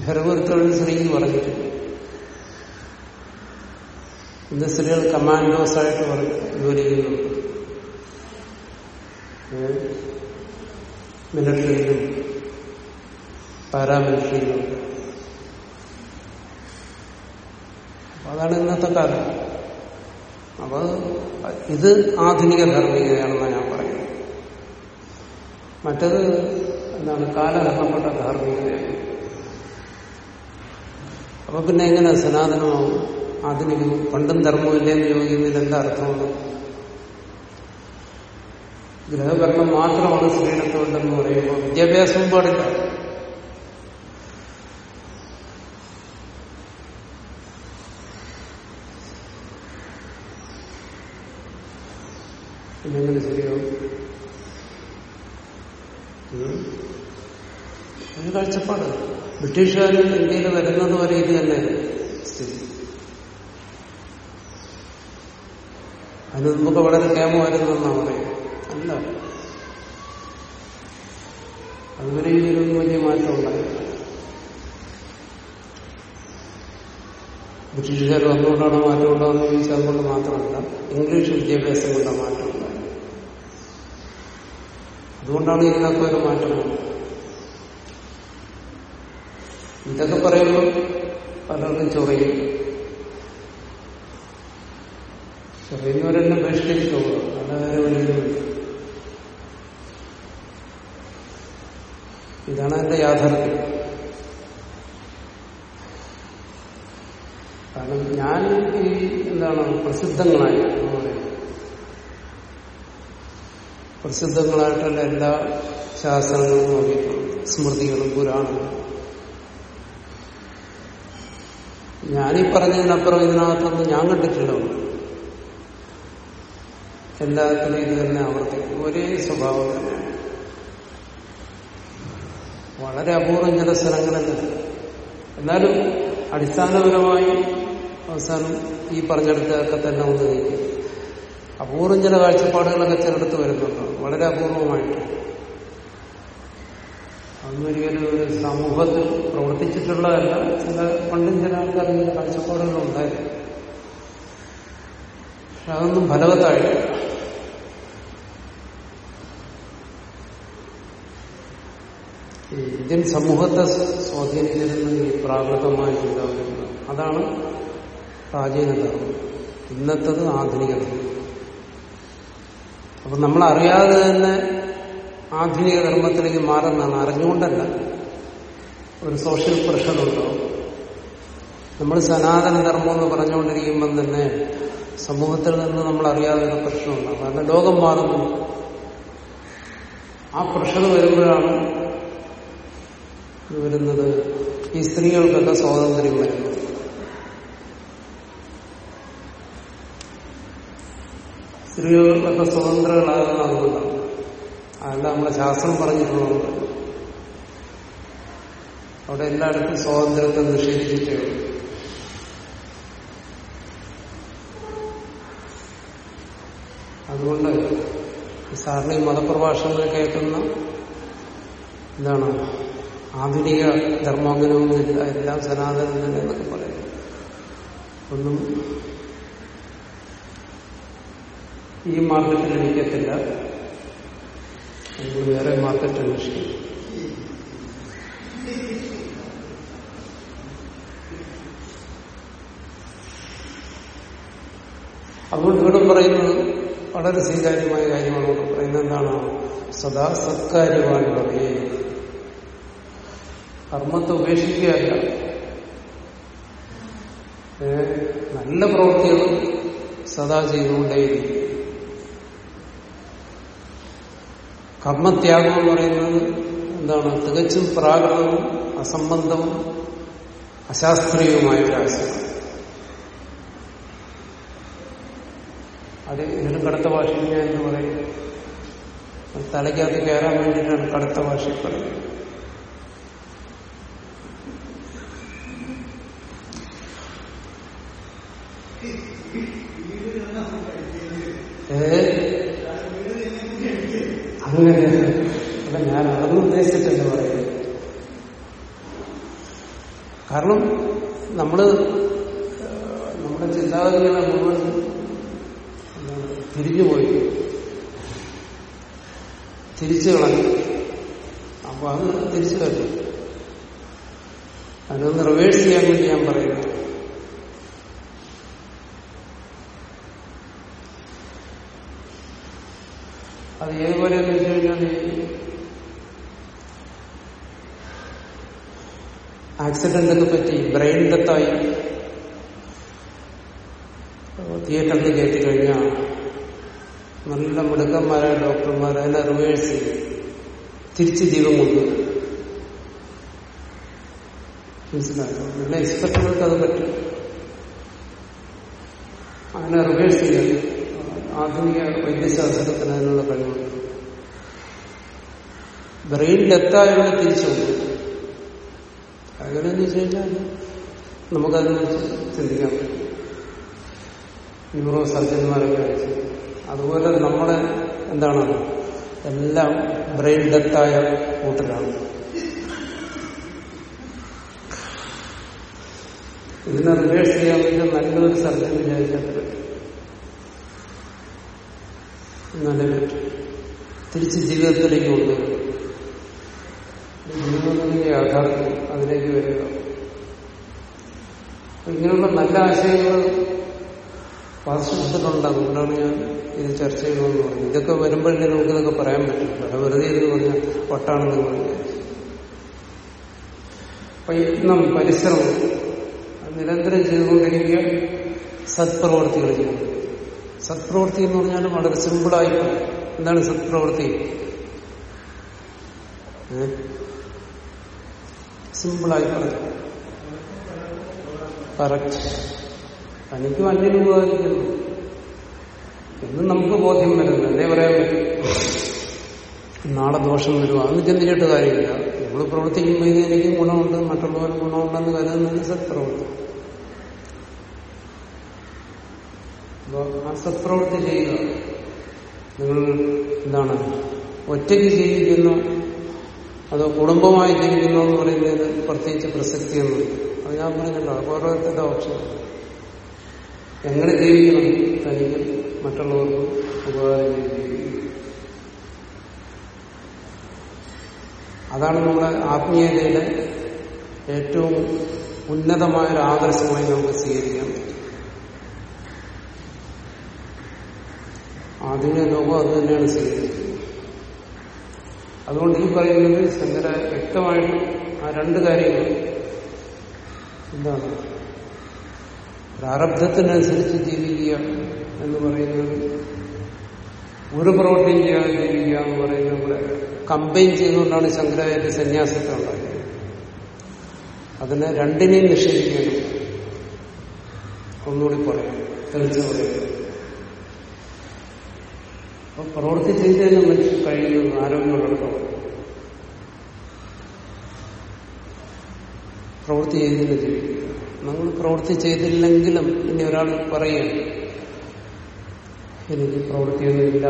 ഭരണ തൊഴിൽ സ്ത്രീക്ക് പറഞ്ഞിട്ടുണ്ട് ഇന്ന് സ്ത്രീകൾ കമാൻഡോസ് ആയിട്ട് പറഞ്ഞു ജോലി ചെയ്യുന്നുണ്ട് മിലിറ്ററിയിലും പാരാമിലിറ്ററിയിലും അപ്പൊ അതാണ് ഇന്നത്തെ കാലം. അപ്പൊ ഇത് ആധുനിക ധാർമ്മികതയാണെന്നാണ് ഞാൻ പറയുന്നത്. മറ്റത് എന്താണ്? കാലഹരണപ്പെട്ട ധാർമ്മികതയാണ്. അപ്പൊ പിന്നെ എങ്ങനെ സനാതനമാവും? ആധുനികവും പണ്ടും ധർമ്മമില്ലെന്ന് ചോദിക്കുന്നതിൽ എന്താ അർത്ഥമാണ് ഗ്രഹകരണം മാത്രമാണ് സ്ത്രീയുടെ തൊഴിലെന്ന് പറയുമ്പോൾ വിദ്യാഭ്യാസവും പാടില്ല. പിന്നെങ്ങനെ ശരിയാവും. ഒരു കാഴ്ചപ്പാട് ബ്രിട്ടീഷുകാർ ഇന്ത്യയിൽ വരുന്നത് വരെ ഇത് തന്നെ. സ്ഥിതി അതിന് മുമ്പൊക്കെ വളരെ ക്ഷേമമായിരുന്നു എന്നാണ് പറയുന്നത് അല്ല. അതുവരെ ഇതിലൊന്നും വലിയ മാറ്റം ഉണ്ടായില്ല. ബ്രിട്ടീഷുകാർ വന്നുകൊണ്ടാണ് മാറ്റം ഉണ്ടാകുന്നത് ചോദിച്ചാൽ അതുകൊണ്ട് മാത്രമല്ല ഇംഗ്ലീഷ് വിദ്യാഭ്യാസം കൊണ്ടാണ് മാറ്റം അതുകൊണ്ടാണ് ഇതിനൊക്കെ ഒരു മാറ്റം ഇതൊക്കെ പറയുമ്പോൾ പലർക്കും ചൊറയും. ചൊറിയുന്നവരെന്നെ ബഹിഷ്കരിച്ചു പോകും. അല്ലാതെ വലിയൊന്നുമില്ല ഇതാണ് എന്റെ യാഥാർത്ഥ്യം. കാരണം ഞാൻ ഈ എന്താണ് പ്രസിദ്ധങ്ങളായി എന്ന് പറയുന്നത് പ്രസിദ്ധങ്ങളായിട്ടുള്ള എല്ലാ ശാസ്ത്രങ്ങളും നോക്കിയിട്ടുണ്ട് സ്മൃതികളും പുരാണങ്ങളും. ഞാനീ പറഞ്ഞതിനപ്പുറം ഇതിനകത്തൊന്നും ഞാൻ കണ്ടിട്ടില്ല എല്ലാത്തിനും ഇത് തന്നെ ആവർത്തിക്കും. ഒരേ സ്വഭാവം തന്നെയാണ് വളരെ അപൂർവം ചില സ്ഥലങ്ങളിൽ എന്നാലും അടിസ്ഥാനപരമായി അവസാനം ഈ പറഞ്ഞെടുത്തൊക്കെ തന്നെ ഒന്ന് നിൽക്കും അപൂർവം ചില കാഴ്ചപ്പാടുകളൊക്കെ ചിലടത്ത് വരുന്നുണ്ട്. വളരെ അപൂർവമായിട്ട്. അതൊന്നും ഒരു സമൂഹത്തിൽ പ്രവർത്തിച്ചിട്ടുള്ളതല്ല. ചില പണ്ടും ചില ആൾക്കാർ ചില കാഴ്ചപ്പാടുകളുണ്ടായിരുന്നു പക്ഷെ അതൊന്നും ഫലവത്തായി ഇന്ത്യൻ സമൂഹത്തെ സ്വാധീനിച്ചിരുന്ന ഈ പ്രാകൃതമായ ചിന്താഗതികൾ അതാണ് പ്രാചീന ധർമ്മം ഇന്നത്തത് ആധുനിക ധർമ്മം അപ്പൊ നമ്മൾ അറിയാതെ തന്നെ ആധുനിക ധർമ്മത്തിലേക്ക് മാറുന്നതാണ്. അറിഞ്ഞുകൊണ്ടല്ല. ഒരു സോഷ്യൽ പ്രഷർ പ്രഷറുണ്ടാവും നമ്മൾ സനാതന ധർമ്മം എന്ന് പറഞ്ഞുകൊണ്ടിരിക്കുമ്പം തന്നെ സമൂഹത്തിൽ നിന്ന് നമ്മൾ അറിയാതെ ഒരു പ്രശ്നമുണ്ടാകും കാരണം ലോകം മാറുന്നു. ആ പ്രഷർ വരുമ്പോഴാണ് വരുന്നത്. ഈ സ്ത്രീകൾക്കൊക്കെ സ്വാതന്ത്ര്യം വരുന്നത്. സ്ത്രീകൾക്കൊക്കെ സ്വതന്ത്രകളാകുന്ന അതുകൊണ്ടാണ് അതല്ല നമ്മുടെ ശാസ്ത്രം പറഞ്ഞിട്ടുള്ളത് അവിടെ എല്ലായിടത്തും സ്വാതന്ത്ര്യത്തെ നിഷേധിച്ചിട്ടേ അതുകൊണ്ട് സാറിന് ഈ മതപ്രഭാഷണങ്ങൾ കേൾക്കുന്ന എന്താണ് ആധുനിക ധർമാംഗനമൊന്നുമില്ല എല്ലാം സനാതനം തന്നെ എന്നൊക്കെ പറയും. ഒന്നും ഈ മാർക്കറ്റിൽ നിൽക്കത്തില്ല നമ്മൾ വേറെ മാർക്കറ്റ് അന്വേഷിക്കും. അതുകൊണ്ട് ഇവിടെ പറയുന്നത് വളരെ സ്വീകാര്യമായ കാര്യമാണ്. ഇവിടെ പറയുന്നത് എന്താണോ? സദാ സത്കാര്യമാണ് പറയേ കർമ്മത്തെ ഉപേക്ഷിക്കുകയല്ല. നല്ല പ്രവൃത്തികളും സദാ ചെയ്തുകൊണ്ടേയിരിക്കും. കർമ്മത്യാഗം എന്ന് പറയുന്നത് എന്താണ്? തികച്ചും പ്രാകൃതവും അസംബന്ധവും അശാസ്ത്രീയവുമായ ഒരു ആശയം. അത് ഇതിലും കടുത്ത ഞാൻ എന്ന് പറയും തലയ്ക്കകത്ത് കയറാൻ വേണ്ടിയിട്ടാണ് കടുത്ത ഭാഷയിൽ പറയുന്നത് ഏ അങ്ങനെ അല്ല ഞാൻ അതൊന്നും ഉദ്ദേശിച്ചിട്ടല്ല പറയുന്നത് കാരണം നമ്മൾ നമ്മുടെ ചിന്താഗതികളെ മുഴുവൻ തിരിഞ്ഞുപോയി തിരിച്ചു കളഞ്ഞു. അപ്പൊ അത് തിരിച്ചു വരും അതിനൊന്ന് റിവേഴ്സ് ചെയ്യാൻ വേണ്ടി ഞാൻ പറയുന്നു. അത് ഏതുപോലെ എന്ന് വെച്ച് കഴിഞ്ഞാൽ ഈ ആക്സിഡന്റ് ഒക്കെ പറ്റി ബ്രെയിൻ ഡെത്തായി. തിയേറ്ററിൽ കയറ്റി കഴിഞ്ഞാൽ നല്ല മിടുക്കന്മാരായ ഡോക്ടർമാർ അതിനെ റിവേഴ്സ് ചെയ്യും. തിരിച്ച് ജീവൻ കൊണ്ടുവരും മനസ്സിലായോ? നല്ല എക്സ്പെർട്ടുകൾക്ക് അത് പറ്റും. അങ്ങനെ റിവേഴ്സ് ചെയ്യാൻ ആധുനിക വൈദ്യശാസ്ത്രത്തിന് അതിനുള്ള കഴിവുണ്ട്. ബ്രെയിൻ ഡെത്തായുള്ള തിരിച്ചു അങ്ങനെയെന്ന് വെച്ച് കഴിഞ്ഞാൽ നമുക്കതിനെക്കുറിച്ച് ചിന്തിക്കാൻ പറ്റും. ന്യൂറോ സർജന്മാരൊക്കെ അയച്ച് അതുപോലെ നമ്മളെ എന്താണ്? എല്ലാം ബ്രെയിൻ ഡെത്തായ കൂട്ടരാണ്. ഇതിനെ റിവേഴ്സ് ചെയ്യാൻ വേണ്ടി നല്ലൊരു സർജൻ വിചാരിക്കാൻ പറ്റും എന്നാലേ പറ്റും. തിരിച്ച് ജീവിതത്തിലേക്ക് കൊണ്ടുവരും ജീവിതത്തിന്റെ യാഥാർത്ഥ്യം അതിലേക്ക് വരിക. ഇങ്ങനെയുള്ള നല്ല ആശയങ്ങൾ വാസ്തുണ്ട് അതുകൊണ്ടാണ് ഞാൻ ഇത് ചർച്ച ചെയ്യണമെന്ന് പറഞ്ഞത്. ഇതൊക്കെ വരുമ്പോഴേ നമുക്കിതൊക്കെ പറയാൻ പറ്റും. അത് വെറുതെ ഇത് പറഞ്ഞ വട്ടാണെന്ന് പറഞ്ഞു അപ്പൊ യത്നം പരിശ്രമം നിരന്തരം ചെയ്തുകൊണ്ടിരിക്കുക സത്പ്രവർത്തികൾ ചെയ്യുന്നത് സത്പ്രവൃത്തി എന്ന് പറഞ്ഞാൽ വളരെ സിമ്പിളായി. എന്താണ് സത്പ്രവൃത്തി? സിമ്പിളായി പറഞ്ഞു കറക്റ്റ് തനിക്കും അന്യം ഉപകരിക്കുന്നു എന്നും നമുക്ക് ബോധ്യം വരുന്നു എന്തേ പറയാൻ പറ്റും? നാളെ ദോഷം വരുമോ അന്ന് ചിന്തിച്ചിട്ട് കാര്യമില്ല. നമ്മൾ പ്രവർത്തിക്കുമ്പോൾ ഇത് എനിക്കും ഗുണമുണ്ട് മറ്റുള്ളവർക്ക് ഗുണമുണ്ടെന്ന് കരുതുന്നതിന് സത്പ്രവൃത്തി അപ്പൊ ആ സത്പ്രവൃത്തി ചെയ്യുക. നിങ്ങൾ എന്താണ്? ഒറ്റയ്ക്ക് ജീവിക്കുന്നു അതോ കുടുംബമായി ജീവിക്കുന്നു എന്ന് പറയുന്നത് പ്രത്യേകിച്ച് പ്രസക്തിയൊന്നും അത് ഞാൻ പറഞ്ഞിട്ടുണ്ട് അത് ഓരോരുത്തരുടെ ഓപ്ഷൻ. എങ്ങനെ ജീവിക്കണം? തനിക്ക് മറ്റുള്ളവർക്കും ഉപകാരം അതാണ് നമ്മുടെ ആത്മീയതയുടെ ഏറ്റവും ഉന്നതമായ ഒരു ആദർശമായി നമുക്ക് സ്വീകരിക്കാൻ പറ്റും. ആധുനിക ലോകം അത് തന്നെയാണ് സ്വീകരിക്കുന്നത്. അതുകൊണ്ട് ഈ പറയുന്നത് ശങ്കര വ്യക്തമായിട്ട് ആ രണ്ട് കാര്യങ്ങൾ എന്താണ്? പ്രാരബ്ധത്തിനനുസരിച്ച് ജീവിക്കുക എന്ന് പറയുന്നത് ഒരു പ്രവൃത്തിയും ചെയ്യാതെ ജീവിക്കുക എന്ന് പറയുന്നത് നമ്മളെ കമ്പൈൻ ചെയ്തുകൊണ്ടാണ് ശങ്കരാചാര്യ സന്യാസത്തെ ഉണ്ടാക്കിയത്. അതിനെ രണ്ടിനെയും നിഷേധിക്കണം ഒന്നുകൂടി പറയാം. തെളിച്ച് പറയാം. പ്രവൃത്തി ചെയ്തതിന് മനുഷ്യൻ കഴിയുന്നത് ആരോഗ്യമുള്ളിടത്തോളം പ്രവൃത്തി ചെയ്തില്ല ജീവിക്കുക. നമ്മൾ പ്രവൃത്തി ചെയ്തില്ലെങ്കിലും ഇനി ഒരാൾ പറയുകയാണ് എനിക്ക് പ്രവൃത്തിയൊന്നുമില്ല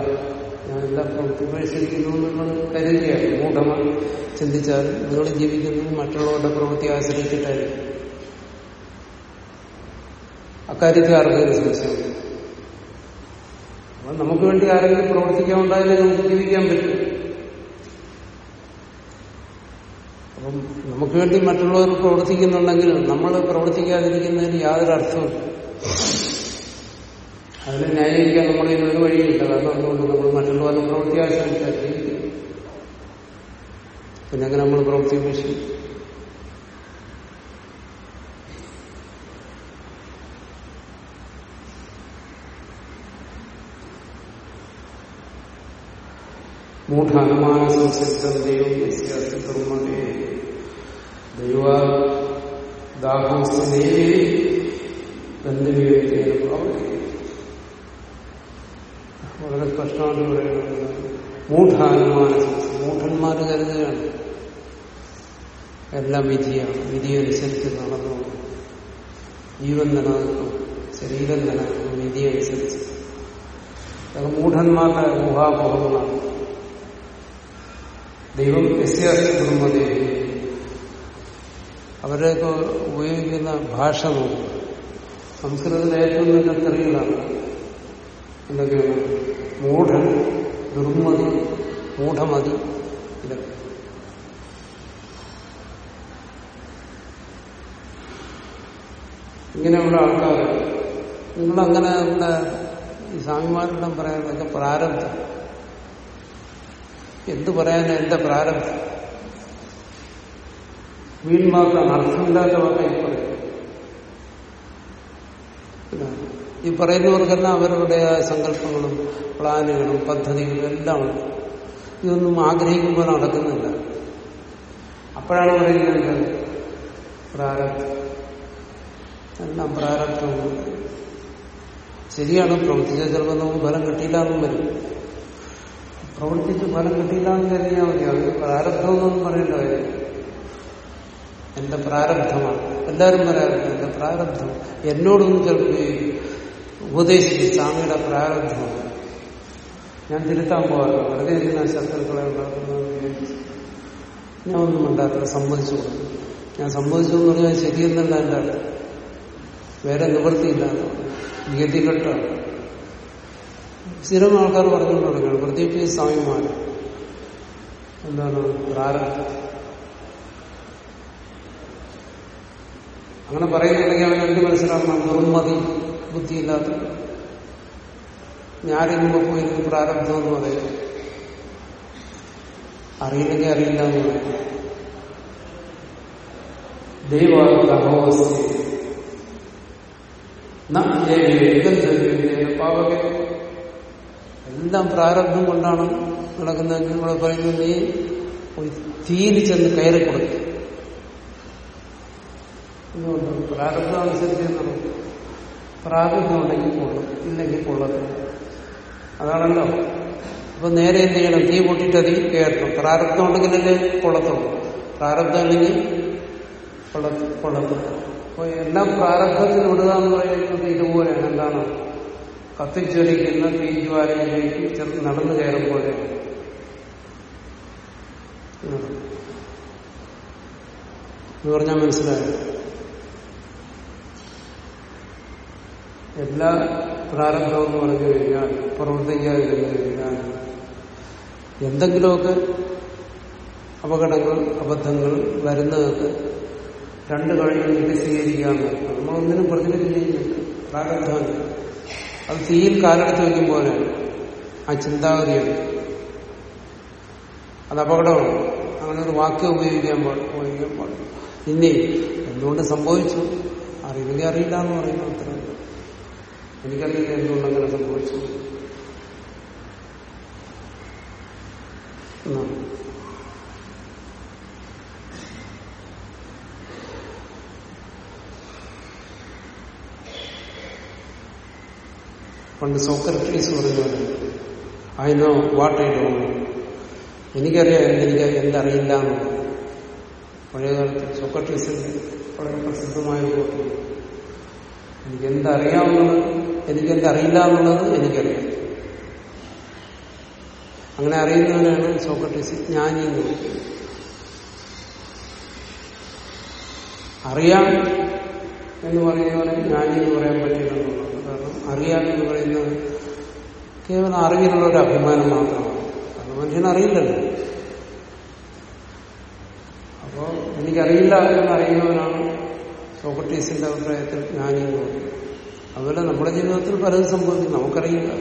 ഞാൻ എല്ലാ പ്രവൃത്തി പരിശീലിക്കുന്നു എന്നുള്ളത് കരുതുകയാണ് മൂഢമായി ചിന്തിച്ചാൽ നിങ്ങൾ ജീവിക്കുന്നത് മറ്റുള്ളവരുടെ പ്രവൃത്തി ആശ്രയിച്ചിട്ടായിരിക്കും. അക്കാര്യത്തിൽ ആർക്കൊരു സംശയമുണ്ട് അപ്പൊ നമുക്ക് വേണ്ടി ആരെങ്കിലും പ്രവർത്തിക്കാൻ ഉണ്ടായാലേ നമുക്ക് ജീവിക്കാൻ പറ്റും. അപ്പം നമുക്ക് വേണ്ടി മറ്റുള്ളവർ പ്രവർത്തിക്കുന്നുണ്ടെങ്കിൽ നമ്മൾ പ്രവർത്തിക്കാതിരിക്കുന്നതിന് യാതൊരു അർത്ഥവും അതിനെ ന്യായീകരിക്കാൻ നമ്മുടെ ഒരു വഴിയില്ല കാരണം അതുകൊണ്ട് നമ്മൾ മറ്റുള്ളവരെ പ്രവൃത്തി ആശ്രയിച്ചാൽ ജീവിക്കും പിന്നെ അങ്ങനെ നമ്മൾ പ്രവൃത്തി ഉപേക്ഷിക്കും മൂഢാനുമാന സംസിദ്ധം ദൈവം ബ്രഹ്മണേ ദൈവ ദാഹോസ്തേവേ ബന്ധുവിവേകേന പ്രവർത്തിക്കും വളരെ സ്പഷ്ടമായിട്ട് പറയുന്നത് മൂഢാനുമാന മൂഢന്മാർ കരുതുകയാണ്. എല്ലാം വിധിയാണ്. വിധി അനുസരിച്ച് നടന്നു ജീവൻ നിലനിൽക്കും. ശരീരം നിലനിൽക്കും. വിധി അനുസരിച്ച്. മൂഢന്മാരുടെ ഊഹാപോഹങ്ങളാണ് ദൈവം വ്യത്യാസപ്പെടുന്നത് അവരൊക്കെ ഉപയോഗിക്കുന്ന ഭാഷ നോക്കും സംസ്കൃതത്തിൽ ഏറ്റവും നല്ല തെറികളാണ് എന്തൊക്കെയാണ്? മൂഢൻ ദുർമതി മൂഢമതി ഇതൊക്കെ. ഇങ്ങനെയുള്ള ആൾക്കാർ നിങ്ങളങ്ങനെ നമ്മുടെ ഈ സ്വാമിമാരെല്ലാം പറയാനൊക്കെ പ്രാരബ്ധം. എന്തു പറയാനാ എന്റെ പ്രാരംഭം? വീൺവാക്കാണ് അർത്ഥമില്ലാത്ത വാക്കായി പറയും ഈ പറയുന്നവർക്കെല്ലാം അവരുടെ സങ്കല്പങ്ങളും പ്ലാനുകളും പദ്ധതികളും എല്ലാം ഇതൊന്നും ആഗ്രഹിക്കുമ്പോൾ നടക്കുന്നില്ല. അപ്പോഴാണ് പറയുന്നത് പ്രാരബ്ധം. എല്ലാം പ്രാരബ്ധമാണ് ശരിയാണ് പ്രവർത്തിച്ച ചിലപ്പോൾ നമുക്ക് ഫലം കിട്ടിയില്ല എന്നും വരും. പ്രവർത്തിച്ച് ഫലം കിട്ടിയില്ല എന്ന് കരുതിയാൽ മതി. അത് പ്രാരബ്ധമെന്നൊന്നും പറയേണ്ട കാര്യം എന്റെ പ്രാരബ്ധമാണ്. എല്ലാവരും പറയാറുണ്ട് എന്റെ പ്രാരബ്ധം. എന്നോടൊന്നും ചിലപ്പോൾ ഉപദേശിച്ച് സ്വാമിയുടെ പ്രാരബ്ധമാണ് ഞാൻ തിരുത്താൻ പോകാറില്ല. വെറുതെ എന്തിനാ ശത്രുക്കളെ ഉണ്ടാക്കുന്നതെന്ന് ഞാൻ ഒന്നും ഉണ്ടാക്കില്ല സമ്മതിച്ചു കൊടുത്തു ഞാൻ സമ്മതിച്ചു എന്ന് പറഞ്ഞാൽ ശരിയെന്നല്ല എന്റെ വേറെ നിവൃത്തിയില്ല ഗതികെട്ടാണ് സ്ഥിരം ആൾക്കാർ പറഞ്ഞുകൊണ്ട് തുടങ്ങുകയാണ് പ്രത്യേകിച്ച് സ്വാമിമാർ എന്താണ്? പ്രാരംഭം അങ്ങനെ പറയുന്നുണ്ടെങ്കിൽ അവൻ എന്ത് മനസ്സിലാക്കണം? മതി ബുദ്ധിയില്ലാത്ത. ഞാനിരുമ്പോ പോയിരുന്നു പ്രാരബ്ധം എന്ന് പറയും. അറിയില്ലെങ്കിൽ അറിയില്ല എന്ന് പറയും. ദൈവാഹോസ്തി പാവക. എല്ലാം പ്രാരബ്ധം കൊണ്ടാണ് നടക്കുന്നതെങ്കിൽ ഇവിടെ പറയുന്നത് നീ ഒരു തീയിൽ ചെന്ന് കയറി കൊടുക്കും. എന്തുകൊണ്ട് പ്രാരബ്ധം അനുസരിച്ച് നടക്കും പ്രാരബ്ധം ഉണ്ടെങ്കിൽ കൊള്ളും. ഇല്ലെങ്കിൽ കൊള്ളത്തില്ല. അതാണല്ലോ. അപ്പൊ നേരെ എന്ത് ചെയ്യണം? തീ പൊട്ടിട്ട് അതിൽ കയറണം. പ്രാരബ്ധം ഉണ്ടെങ്കിലല്ലേ കൊള്ളത്തുള്ളൂ. പ്രാരബ്ധം ഇല്ലെങ്കിൽ കൊള്ളത്തില്ല. അപ്പൊ എല്ലാം പ്രാരബ്ധത്തിൽ വിടുക എന്ന് പറയുന്നത് ഇതുപോലെയാണ്. എന്താണ്? കത്തിച്ചൊലിക്കുന്ന തീജ്വാലയിലേക്ക് ചെറുത്ത് നടന്നു കയറും പോലെ എന്ന് പറഞ്ഞാൽ മനസ്സിലായോ? എല്ലാ പ്രാരംഭവും പറഞ്ഞു കഴിഞ്ഞാൽ പ്രവർത്തിക്കാതിരുന്നു കഴിഞ്ഞാൽ എന്തെങ്കിലുമൊക്കെ അപകടങ്ങൾ അബദ്ധങ്ങൾ വരുന്നതൊക്കെ രണ്ട് കഴിഞ്ഞ് സ്വീകരിക്കാമെന്ന്. നമ്മളൊന്നിനും പ്രതികരിക്കുന്നില്ല പ്രാരബ്ധമല്ല. അത് തീയിൽ കാലെടുത്ത് വയ്ക്കും പോലെ ആ ചിന്താഗതിയാണ് അത്. അപകടമാണ്. അങ്ങനെ ഒരു വാക്യം ഉപയോഗിക്കാൻ പാടില്ല ഉപയോഗിക്കാൻ പാടില്ല ഇനി എന്തുകൊണ്ട് സംഭവിച്ചു? അറിയില്ലെങ്കിൽ അറിയില്ല എന്ന് പറയുന്നു അത്ര എനിക്കറിയില്ല എന്തുകൊണ്ട് അങ്ങനെ സംഭവിച്ചു. എന്നാണ്. പണ്ട് സോക്രട്ടീസ് പറഞ്ഞു I know what I do എനിക്കറിയാം എനിക്ക് എന്തറിയില്ല എന്ന്. പഴയകാലത്ത് സോക്രട്ടീസിന്റെ വളരെ പ്രസിദ്ധമായ കോട്ട് എനിക്ക് എന്തറിയാവുന്നത് എനിക്ക് എന്തറിയില്ല എന്നുള്ളത് എനിക്കറിയാം. അങ്ങനെ അറിയുന്നവനാണ് സോക്രട്ടീസ് ജ്ഞാനി എന്ന് അറിയാം എന്ന് പറയുന്നവരെ ജ്ഞാനി എന്ന് പറയാൻ പറ്റില്ല എന്നുള്ളത് കാരണം അറിയാം എന്ന് പറയുന്നത് കേവലം അറിവിനുള്ള ഒരു അഭിമാനം മാത്രമാണ്. മനുഷ്യനെ മനുഷ്യനറിയില്ലല്ലോ അപ്പോ എനിക്കറിയില്ല എന്ന് അറിയുന്നവനാണ് സോക്രട്ടീസിന്റെ അഭിപ്രായത്തിൽ ജ്ഞാനി എന്ന് പറയുന്നത് അതുപോലെ നമ്മുടെ ജീവിതത്തിൽ പലതും സംഭവിക്കും നമുക്കറിയില്ല.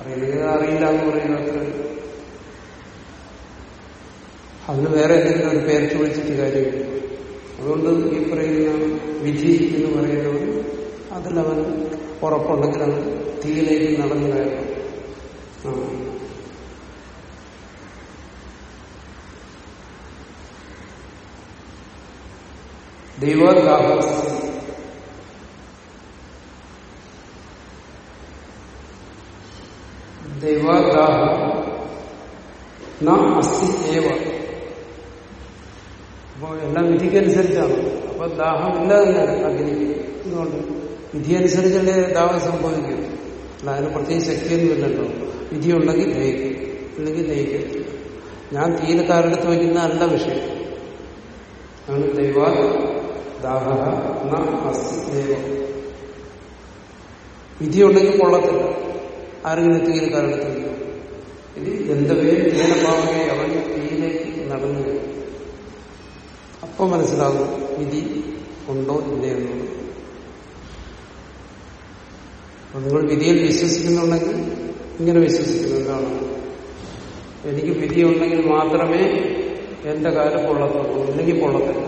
അറിയില്ല. അറിയില്ല എന്ന് പറയുന്ന അത്ര അതിന് വേറെ എന്തെങ്കിലും ഒരു പേര് വിളിച്ചിട്ട് കാര്യമില്ല. അതുകൊണ്ട് ഈ പറയുന്ന വിധി എന്ന് പറയുന്നവർ അതിലവൻ ഉറപ്പുണ്ടെങ്കിൽ അത് തീയിലേക്ക് നടന്നു കയറണം ദൈവദാഹ ന അസ്ഥി ഏവ. അപ്പോ എല്ലാം വിധിക്കനുസരിച്ചാണ്. അപ്പൊ ദാഹം ഇല്ല തന്നെ അഗ്നിക്ക്. എന്തുകൊണ്ട് വിധിയനുസരിച്ചല്ലേ ദാഹം സംഭവിക്കും. അല്ല അതിന് പ്രത്യേക വിധി ഉണ്ടെങ്കിൽ ജയിക്കും ഇല്ലെങ്കിൽ ജയിക്കും ഞാൻ തീരക്കാരെടുത്ത് വയ്ക്കുന്ന അല്ല വിഷയം. ആണ് ദൈവ ദാഹ ദൈവം. വിധിയുണ്ടെങ്കിൽ കൊള്ളത്തില്ല. ആരെങ്കിലും തീരക്കാരെടുത്ത് വയ്ക്കും. ഇത് എന്തവേ തീരഭാവമേ അവൻ തീയിലേക്ക് നടന്നു അപ്പൊ മനസ്സിലാകും വിധി ഉണ്ടോ ഇല്ലേ എന്നുള്ളത്. അപ്പൊ നിങ്ങൾ വിധിയിൽ വിശ്വസിക്കുന്നുണ്ടെങ്കിൽ ഇങ്ങനെ വിശ്വസിക്കുന്നു എന്താണ് എനിക്ക് വിധിയുണ്ടെങ്കിൽ മാത്രമേ എന്റെ കാലം പൊള്ളത്തുള്ളൂ ഇല്ലെങ്കിൽ പൊള്ളത്തില്ല.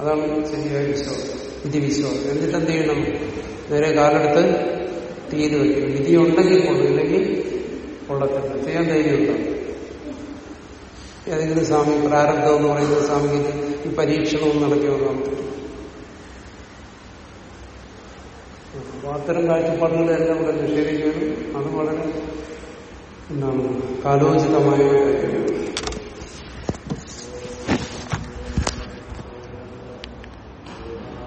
അതാണ് ശരിയായ വിശ്വാസം വിധി വിശ്വാസം എന്നിട്ട് എന്ത് ചെയ്യണം? നേരെ കാലെടുത്ത് തീരു വയ്ക്കും വിധി ഉണ്ടെങ്കിൽ കൊള്ളു ഇല്ലെങ്കിൽ കൊള്ളത്തില്ല ചെയ്യാൻ ധൈര്യമുണ്ടോ? ഏതെങ്കിലും സ്വാമി പ്രാരബ്ധം എന്ന് പറയുന്ന സ്വാമിക്ക് ഈ പരീക്ഷണവും നടത്തി നോക്കാൻ പറ്റും അപ്പൊ അത്തരം കാഴ്ചപ്പാടുകളെല്ലാം ഇവിടെ നിഷേധിക്കുകയും അത് വളരെ എന്താണ് കാലോചിതമായ കാര്യമാണ്.